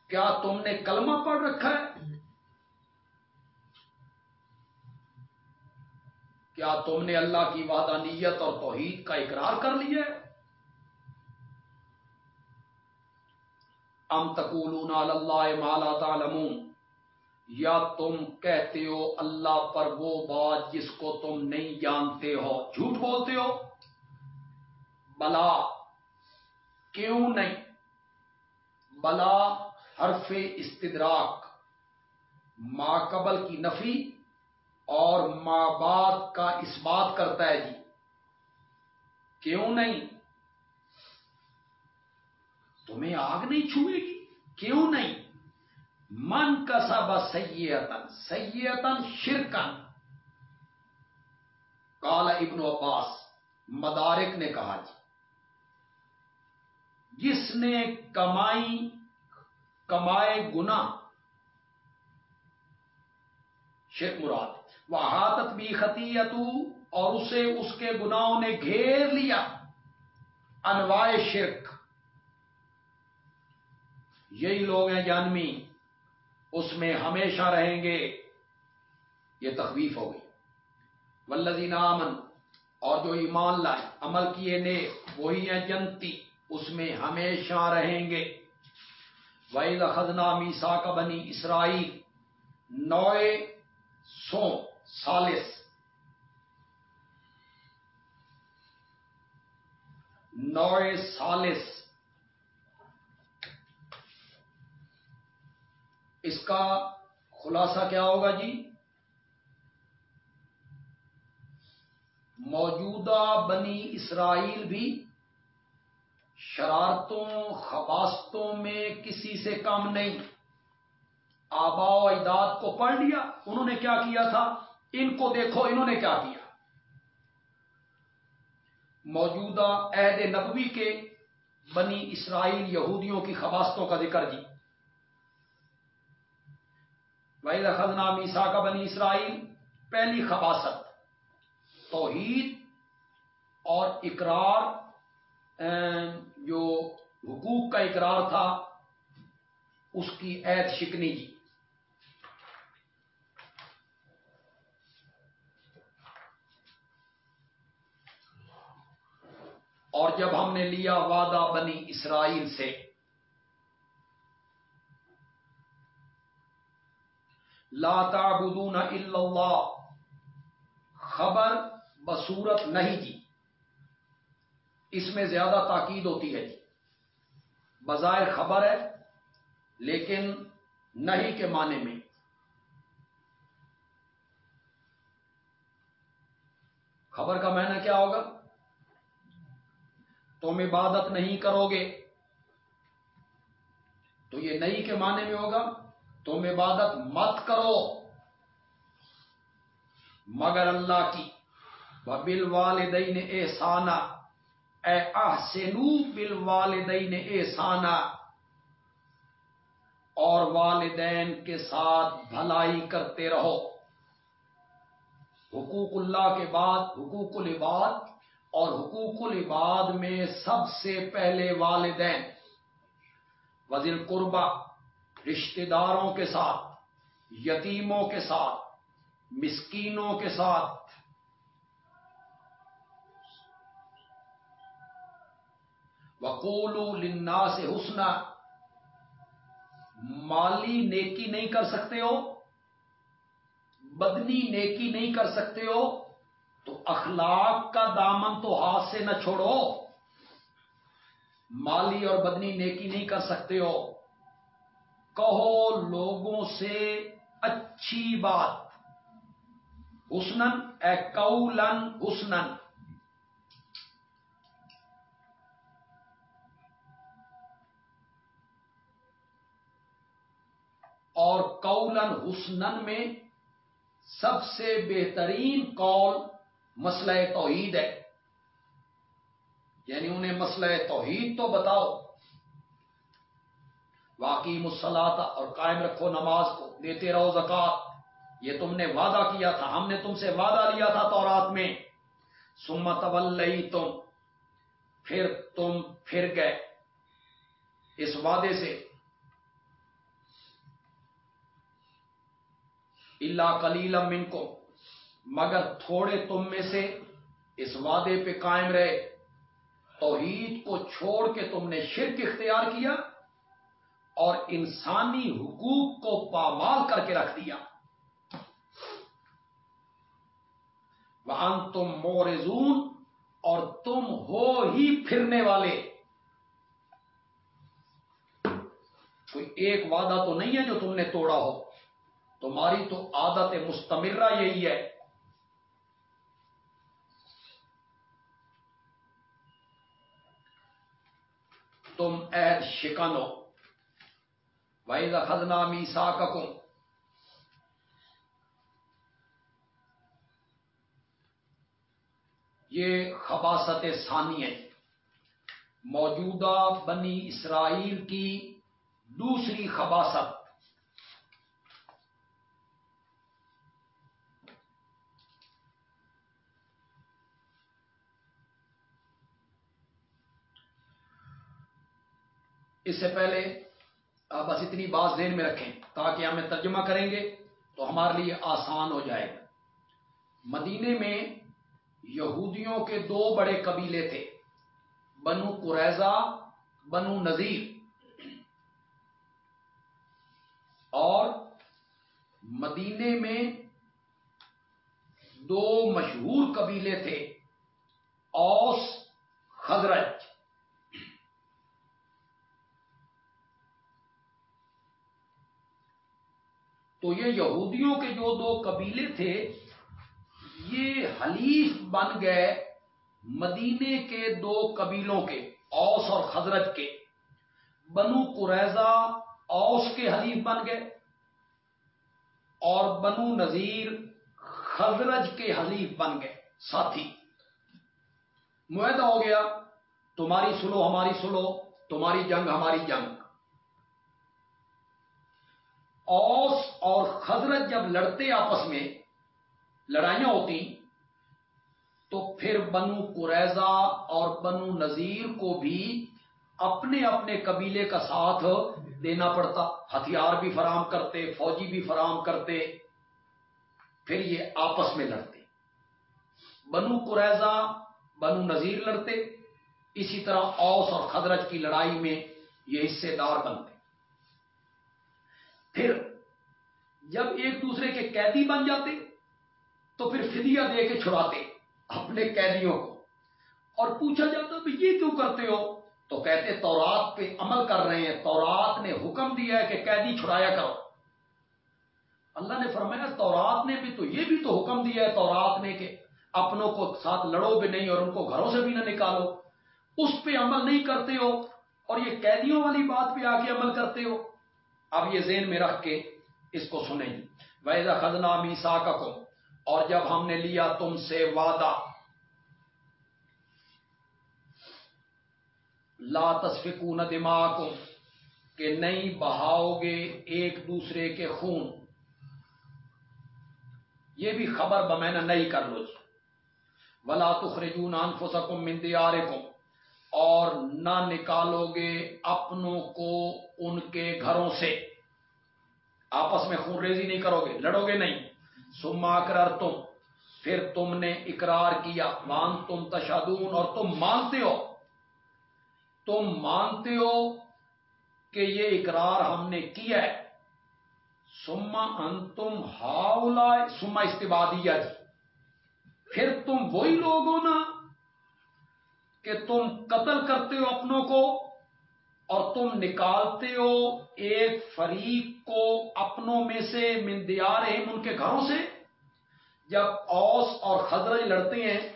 کیا تم نے کلمہ پڑھ رکھا ہے؟ کیا تم نے اللہ کی وحدانیت اور توحید کا اقرار کر لیا ہے؟ ام تقولون اللہ ما لا تعلمون؟ یا تم کہتے ہو اللہ پر وہ بات جس کو تم نہیں جانتے ہو، جھوٹ بولتے ہو؟ بلا کیوں نہیں؟ بلا حرف استدراک ماں قبل کی نفی اور ماں بات کا اس بات کرتا ہے جی۔ کیوں نہیں؟ تمہیں آگ نہیں چھوئے گی؟ کیوں نہیں؟ من کا سب سیتن سیتن شرکن کالا ابن عباس، مدارک نے کہا جی۔ جس نے کمائی، کمائے گنا شرک مراد وہ بھی خطیت اور اسے اس کے گناہوں نے گھیر لیا انوائے شرک۔ یہی لوگ ہیں جانمی، اس میں ہمیشہ رہیں گے، یہ تخویف ہو گئی۔ ولزین امن اور جو ایمان لائے، عمل کیے نے وہی ہیں جنتی۔ اس میں ہمیشہ رہیں گے۔ وحید خزنا میسا کا بنی اسرائیل نوئے سو سالس۔ نوئے سالس۔ اس کا خلاصہ کیا ہوگا جی؟ موجودہ بنی اسرائیل بھی شرارتوں، خباستوں میں کسی سے کم نہیں۔ آبا و اجداد کو پڑھ لیا، انہوں نے کیا کیا تھا؟ ان کو دیکھو، انہوں نے کیا کیا؟ موجودہ عہد نبوی کے بنی اسرائیل یہودیوں کی خباستوں کا ذکر جی۔ وحید خزنا میسا کا بنی اسرائیل پہلی خباست، توحید اور اقرار جو حقوق کا اقرار تھا، اس کی عید شکنی جی۔ اور جب ہم نے لیا وعدہ بنی اسرائیل سے، لا تعبدون الا اللہ، خبر بصورت نہیں جی۔ اس میں زیادہ تاکید ہوتی ہے جی۔ بظاہر خبر ہے، لیکن نہیں کے معنی میں۔ خبر کا معنی کیا ہوگا؟ تم عبادت نہیں کرو گے۔ تو یہ نہیں کے معنی میں ہوگا، تم عبادت مت کرو۔ مگر اللہ کی۔ بل والدین احسانہ۔ اے احسنو بل والدین اور والدین کے ساتھ بھلائی کرتے رہو۔ حقوق اللہ کے بعد، حقوق العباد، اور حقوق العباد میں سب سے پہلے والدین۔ وزیر قربہ رشتہ داروں کے ساتھ، یتیموں کے ساتھ، مسکینوں کے ساتھ وقول لنا سے حسنا۔ مالی نیکی نہیں کر سکتے ہو، بدنی نیکی نہیں کر سکتے ہو، تو اخلاق کا دامن تو ہاتھ سے نہ چھوڑو۔ مالی اور بدنی نیکی نہیں کر سکتے ہو۔ کہو لوگوں سے اچھی بات۔ حسنن اے کولن حسنن اور کولن حسنن میں سب سے بہترین قول مسئلہ توحید ہے۔ یعنی انہیں مسئلہ توحید تو بتاؤ۔ واقعی مسلاتا اور قائم رکھو نماز کو، دیتے رہو زکات یہ تم نے وعدہ کیا تھا، ہم نے تم سے وعدہ لیا تھا تو رات میں۔ سمت تم پھر تم پھر گئے۔ اس وعدے سے اللہ کلیلم من کو مگر تھوڑے تم میں سے اس وعدے پہ قائم رہے۔ توحید کو چھوڑ کے تم نے شرک اختیار کیا اور انسانی حقوق کو پامال کر کے رکھ دیا۔ وان تم مورزون اور تم ہو ہی پھرنے والے۔ کوئی ایک وعدہ تو نہیں ہے جو تم نے توڑا ہو۔ تمہاری تو عادت مستمرہ یہی ہے۔ تم عہد شکنو وائز خزنا میسا ککم یہ خباست ثانی ہے۔ موجودہ بنی اسرائیل کی دوسری خباست اس سے پہلے بس اتنی بات ذہن میں رکھیں تاکہ ہمیں ترجمہ کریں گے تو ہمارے لیے آسان ہو جائے گا۔ مدینے میں یہودیوں کے دو بڑے قبیلے تھے، بنو قریضہ بنو نذیر۔ اور مدینے میں دو مشہور قبیلے تھے، اوس، خزرج۔ تو یہ یہودیوں کے جو دو قبیلے تھے، یہ حلیف بن گئے مدینے کے دو قبیلوں کے، اوس اور خزرت کے۔ بنو قریضہ اوس کے حلیف بن گئے اور بنو نذیر خزرج کے حلیف بن گئے، ساتھی۔ معاہدہ ہو گیا، تمہاری سلو ہماری سلو تمہاری جنگ، ہماری جنگ۔ اوس اور خزرت جب لڑتے آپس میں، لڑائیاں ہوتی، تو پھر بنو قریضہ اور بنو نذیر کو بھی اپنے اپنے قبیلے کا ساتھ دینا پڑتا۔ ہتھیار بھی فراہم کرتے، فوجی بھی فراہم کرتے، پھر یہ آپس میں لڑتے۔ بنو قریضہ بنو نذیر لڑتے، اسی طرح اوس اور خدرج کی لڑائی میں یہ حصے دار بنتے۔ پھر جب ایک دوسرے کے قیدی بن جاتے، تو پھر فدیہ دے کے چھڑاتے اپنے قیدیوں کو۔ اور پوچھا جاتا بھی یہ کیوں کرتے ہو؟ تو کہتے، تورات پہ عمل کر رہے ہیں۔ تورات نے حکم دیا ہے کہ قیدی چھڑایا کرو۔ اللہ نے فرمایا، تورات نے بھی تو یہ بھی تو حکم دیا ہے، تورات نے کہ اپنوں کو ساتھ لڑو بھی نہیں اور ان کو گھروں سے بھی نہ نکالو۔ اس پہ عمل نہیں کرتے ہو اور یہ قیدیوں والی بات پہ آ کے عمل کرتے ہو۔ اب یہ ذہن میں رکھ کے اس کو سنیں۔ ویزا خزنا میسا اور جب ہم نے لیا تم سے وعدہ، لا تصفکون دماغ کہ نہیں بہاؤ گے ایک دوسرے کے خون۔ یہ بھی خبر بمینا نہیں کر لو۔ جی ولا تخرجون انفسکم من دیارکم اور نہ نکالو گے اپنوں کو ان کے گھروں سے۔ آپس میں خون ریزی نہیں کرو گے، لڑو گے نہیں۔ سما کر تم پھر تم نے اقرار کیا۔ مان تم تشادون اور تم مانتے ہو۔ تم مانتے ہو کہ یہ اقرار ہم نے کیا ہے۔ سما ان تم ہاؤلا سما استبادیا جی۔ پھر تم وہی لوگ ہو نا کہ تم قتل کرتے ہو اپنوں کو اور تم نکالتے ہو ایک فریق کو اپنوں میں سے مندیار ان کے گھروں سے۔ جب اوس اور خزرج لڑتے ہیں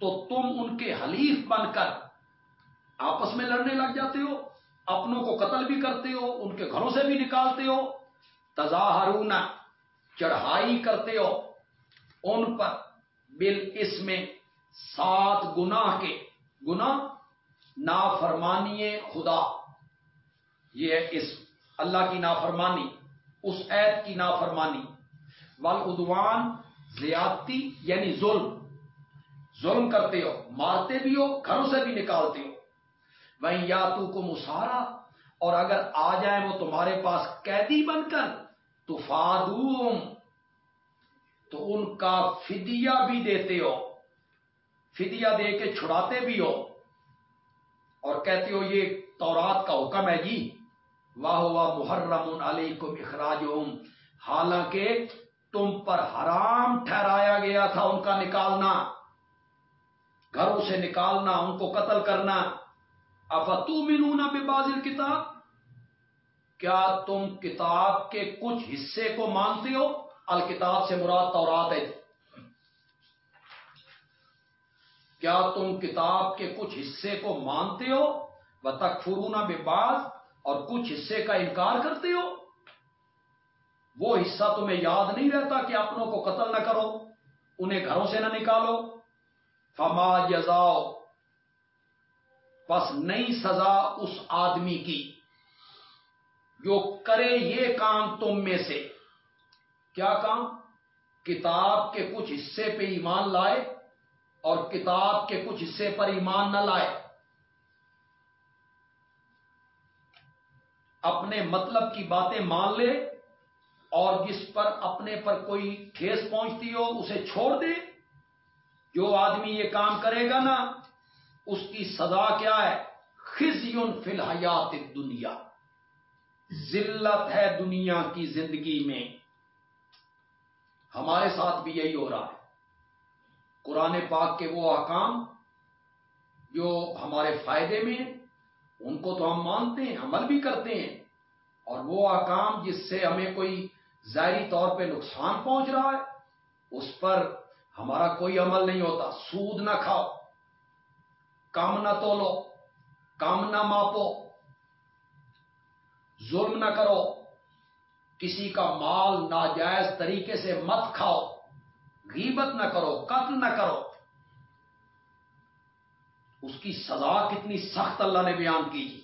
تو تم ان کے حلیف بن کر آپس میں لڑنے لگ جاتے ہو، اپنوں کو قتل بھی کرتے ہو، ان کے گھروں سے بھی نکالتے ہو۔ تظاہرون، چڑھائی کرتے ہو، ان پر بل اس میں سات گناہ کے۔ گناہ نافرمانی خدا۔ یہ ہے اس اللہ کی نافرمانی، اس عید کی نافرمانی۔ ودوان زیادتی یعنی ظلم۔ ظلم کرتے ہو، مارتے بھی ہو، گھروں سے بھی نکالتے ہو۔ وہیں یا تو کو مسارا اور اگر آ جائیں وہ تمہارے پاس قیدی بن کر تو فادوم تو ان کا فدیہ بھی دیتے ہو۔ فدیہ دے کے چھڑاتے بھی ہو اور کہتے ہو یہ تورات کا حکم ہے جی۔ واہ واہ محرم علی کو اخراج حالانکہ تم پر حرام ٹھہرایا گیا تھا ان کا نکالنا۔ گھروں سے نکالنا، ان کو قتل کرنا۔ افتو منونا بے بازل کتاب کیا تم کتاب کے کچھ حصے کو مانتے ہو؟ الکتاب سے مراد تورات ہے۔ کیا تم کتاب کے کچھ حصے کو مانتے ہو؟ وہ تک فرونا بے باز اور کچھ حصے کا انکار کرتے ہو؟ وہ حصہ تمہیں یاد نہیں رہتا کہ اپنوں کو قتل نہ کرو، انہیں گھروں سے نہ نکالو۔ فما جزاؤ بس نئی سزا اس آدمی کی۔ جو کرے یہ کام تم میں سے۔ کیا کام؟ کتاب کے کچھ حصے پہ ایمان لائے۔ اور کتاب کے کچھ حصے پر ایمان نہ لائے۔ اپنے مطلب کی باتیں مان لے اور جس پر اپنے پر کوئی ٹھیس پہنچتی ہو اسے چھوڑ دے۔ جو آدمی یہ کام کرے گا نا، اس کی سزا کیا ہے؟ خزیون فی الحیات دنیا ذلت ہے دنیا کی زندگی میں۔ ہمارے ساتھ بھی یہی ہو رہا ہے۔ قرآن پاک کے وہ احکام جو ہمارے فائدے میں ان کو تو ہم مانتے ہیں، عمل بھی کرتے ہیں۔ اور وہ احکام جس سے ہمیں کوئی ظاہری طور پہ نقصان پہنچ رہا ہے، اس پر ہمارا کوئی عمل نہیں ہوتا۔ سود نہ کھاؤ، کام نہ تولو، کام نہ ماپو، ظلم نہ کرو۔ کسی کا مال ناجائز طریقے سے مت کھاؤ۔ غیبت نہ کرو، قتل نہ کرو۔ اس کی سزا کتنی سخت اللہ نے بیان کی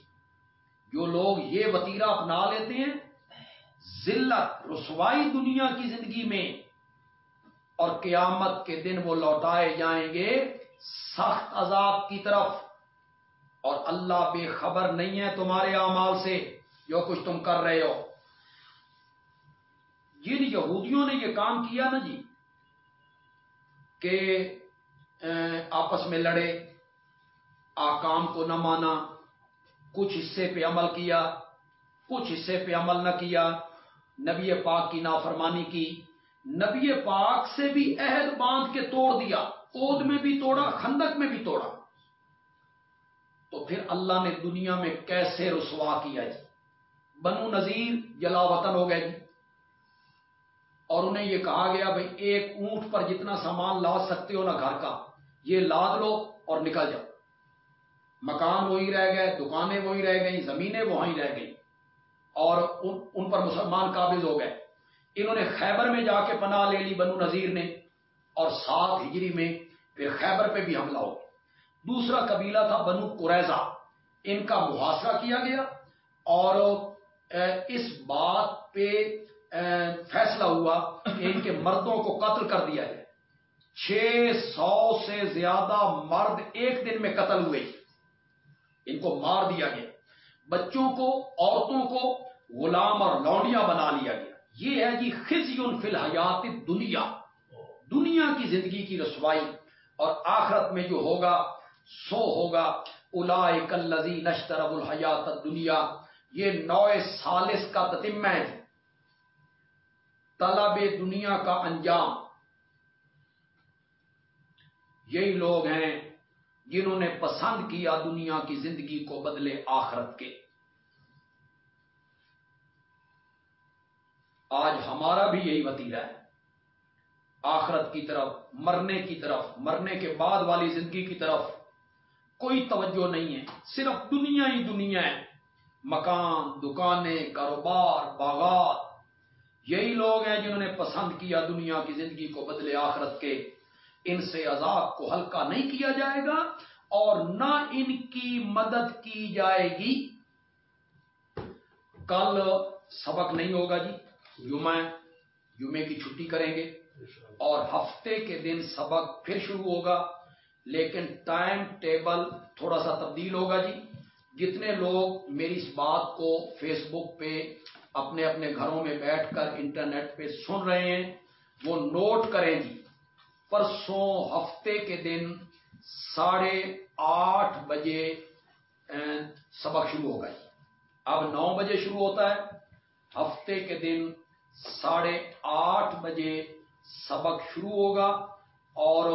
جو لوگ یہ وطیرہ اپنا لیتے ہیں، ذلت، رسوائی دنیا کی زندگی میں، اور قیامت کے دن وہ لوٹائے جائیں گے سخت عذاب کی طرف۔ اور اللہ بے خبر نہیں ہے تمہارے اعمال سے جو کچھ تم کر رہے ہو۔ جن یہودیوں نے یہ کام کیا نا جی کہ آپس میں لڑے، آکام کو نہ مانا، کچھ حصے پہ عمل کیا، کچھ حصے پہ عمل نہ کیا، نبی پاک کی نافرمانی کی، نبی پاک سے بھی عہد باندھ کے توڑ دیا عود میں بھی توڑا، خندق میں بھی توڑا۔ تو پھر اللہ نے دنیا میں کیسے رسوا کیا جی بنو نذیر جلا وطن ہو گئے جی۔ اور انہیں یہ کہا گیا بھائی ایک اونٹ پر جتنا سامان لاد سکتے ہو نا گھر کا، یہ لاد لو اور نکل جاؤ۔ مکان وہی رہ گئے، دکانیں وہی رہ گئی زمینیں وہیں رہ گئی اور ان پر مسلمان قابض ہو گئے۔ انہوں نے خیبر میں جا کے پناہ لے لی بنو نذیر نے اور سات ہجری میں پھر خیبر پہ بھی حملہ ہو۔ دوسرا قبیلہ تھا بنو قریضہ ان کا محاصرہ کیا گیا اور اس بات پہ فیصلہ ہوا کہ ان کے مردوں کو قتل کر دیا جائے۔ چھ سو سے زیادہ مرد ایک دن میں قتل ہوئے۔ ان کو مار دیا گیا۔ بچوں کو، عورتوں کو غلام اور لونڈیاں بنا لیا گیا۔ یہ ہے جی خزیون فی الحیات دنیا دنیا کی زندگی کی رسوائی۔ اور آخرت میں جو ہوگا، سو ہوگا۔ الا کلزی نشتر اب الحیات دنیا یہ نو سالس کا تتم ہے۔ طلب دنیا کا انجام۔ یہی لوگ ہیں جنہوں نے پسند کیا دنیا کی زندگی کو بدلے آخرت کے۔ آج ہمارا بھی یہی وتیرا ہے۔ آخرت کی طرف، مرنے کی طرف، مرنے کے بعد والی زندگی کی طرف کوئی توجہ نہیں ہے۔ صرف دنیا ہی دنیا ہے۔ مکان، دکانیں، کاروبار، باغات یہی لوگ ہیں جنہوں نے پسند کیا دنیا کی زندگی کو بدلے آخرت کے۔ ان سے عذاب کو ہلکا نہیں کیا جائے گا اور نہ ان کی مدد کی جائے گی۔ کل سبق نہیں ہوگا جی جمعہ جمعے کی چھٹی کریں گے۔ اور ہفتے کے دن سبق پھر شروع ہوگا، لیکن ٹائم ٹیبل تھوڑا سا تبدیل ہوگا جی۔ جتنے لوگ میری اس بات کو فیس بک پہ اپنے اپنے گھروں میں بیٹھ کر انٹرنیٹ پہ سن رہے ہیں۔ وہ نوٹ کریں گی پرسوں ہفتے کے دن ساڑھے آٹھ بجے سبق شروع ہوگا جی اب نو بجے شروع ہوتا ہے۔ ہفتے کے دن ساڑھے آٹھ بجے سبق شروع ہوگا اور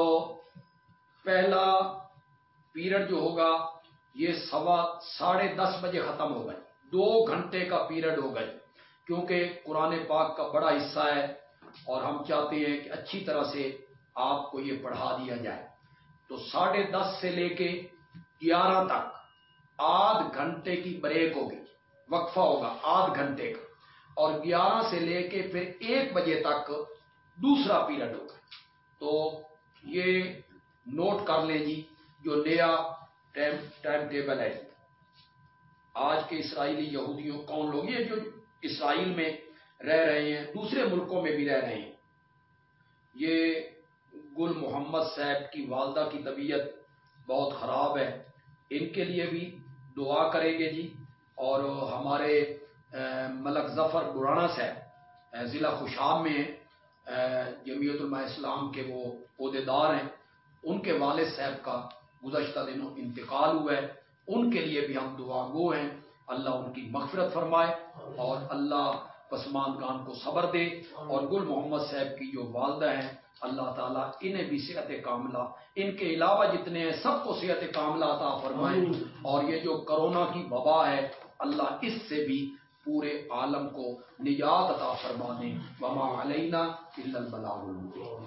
پہلا پیریڈ جو ہوگا، یہ سوا ساڑھے دس بجے ختم ہو گئے دو گھنٹے کا پیریڈ ہو گئے کیونکہ قرآن پاک کا بڑا حصہ ہے اور ہم چاہتے ہیں کہ اچھی طرح سے آپ کو یہ پڑھا دیا جائے۔ تو ساڑھے دس سے لے کے گیارہ تک آدھ گھنٹے کی بریک ہوگی، وقفہ ہوگا آدھ گھنٹے کا۔ اور گیارہ سے لے کے پھر ایک بجے تک دوسرا پیریڈ ہوگا۔ تو یہ نوٹ کر لیں جی جو نیا ٹائم ٹیبل ہے۔ آج کے اسرائیلی یہودیوں، کون لوگ یہ جو اسرائیل میں رہ رہے ہیں، دوسرے ملکوں میں بھی رہ رہے ہیں۔ یہ گل محمد صاحب کی والدہ کی طبیعت بہت خراب ہے۔ ان کے لیے بھی دعا کریں گے جی۔ اور ہمارے ملک ظفر برانا صاحب ضلع خوشاب میں جمعیت الماء اسلام کے وہ عہدے دار ہیں۔ ان کے والد صاحب کا گزشتہ دنوں انتقال ہوا ہے۔ ان کے لیے بھی ہم دعا گو ہیں۔ اللہ ان کی مغفرت فرمائے اور اللہ پسمان خان کو صبر دے اور گل محمد صاحب کی جو والدہ ہیں اللہ تعالیٰ انہیں بھی صحت کاملہ ان کے علاوہ جتنے ہیں سب کو صحت کاملہ عطا فرمائے. اور یہ جو کرونا کی وبا ہے اللہ اس سے بھی پورے عالم کو نجات عطا فرما دیں وما علینا الا البلاغ المبین.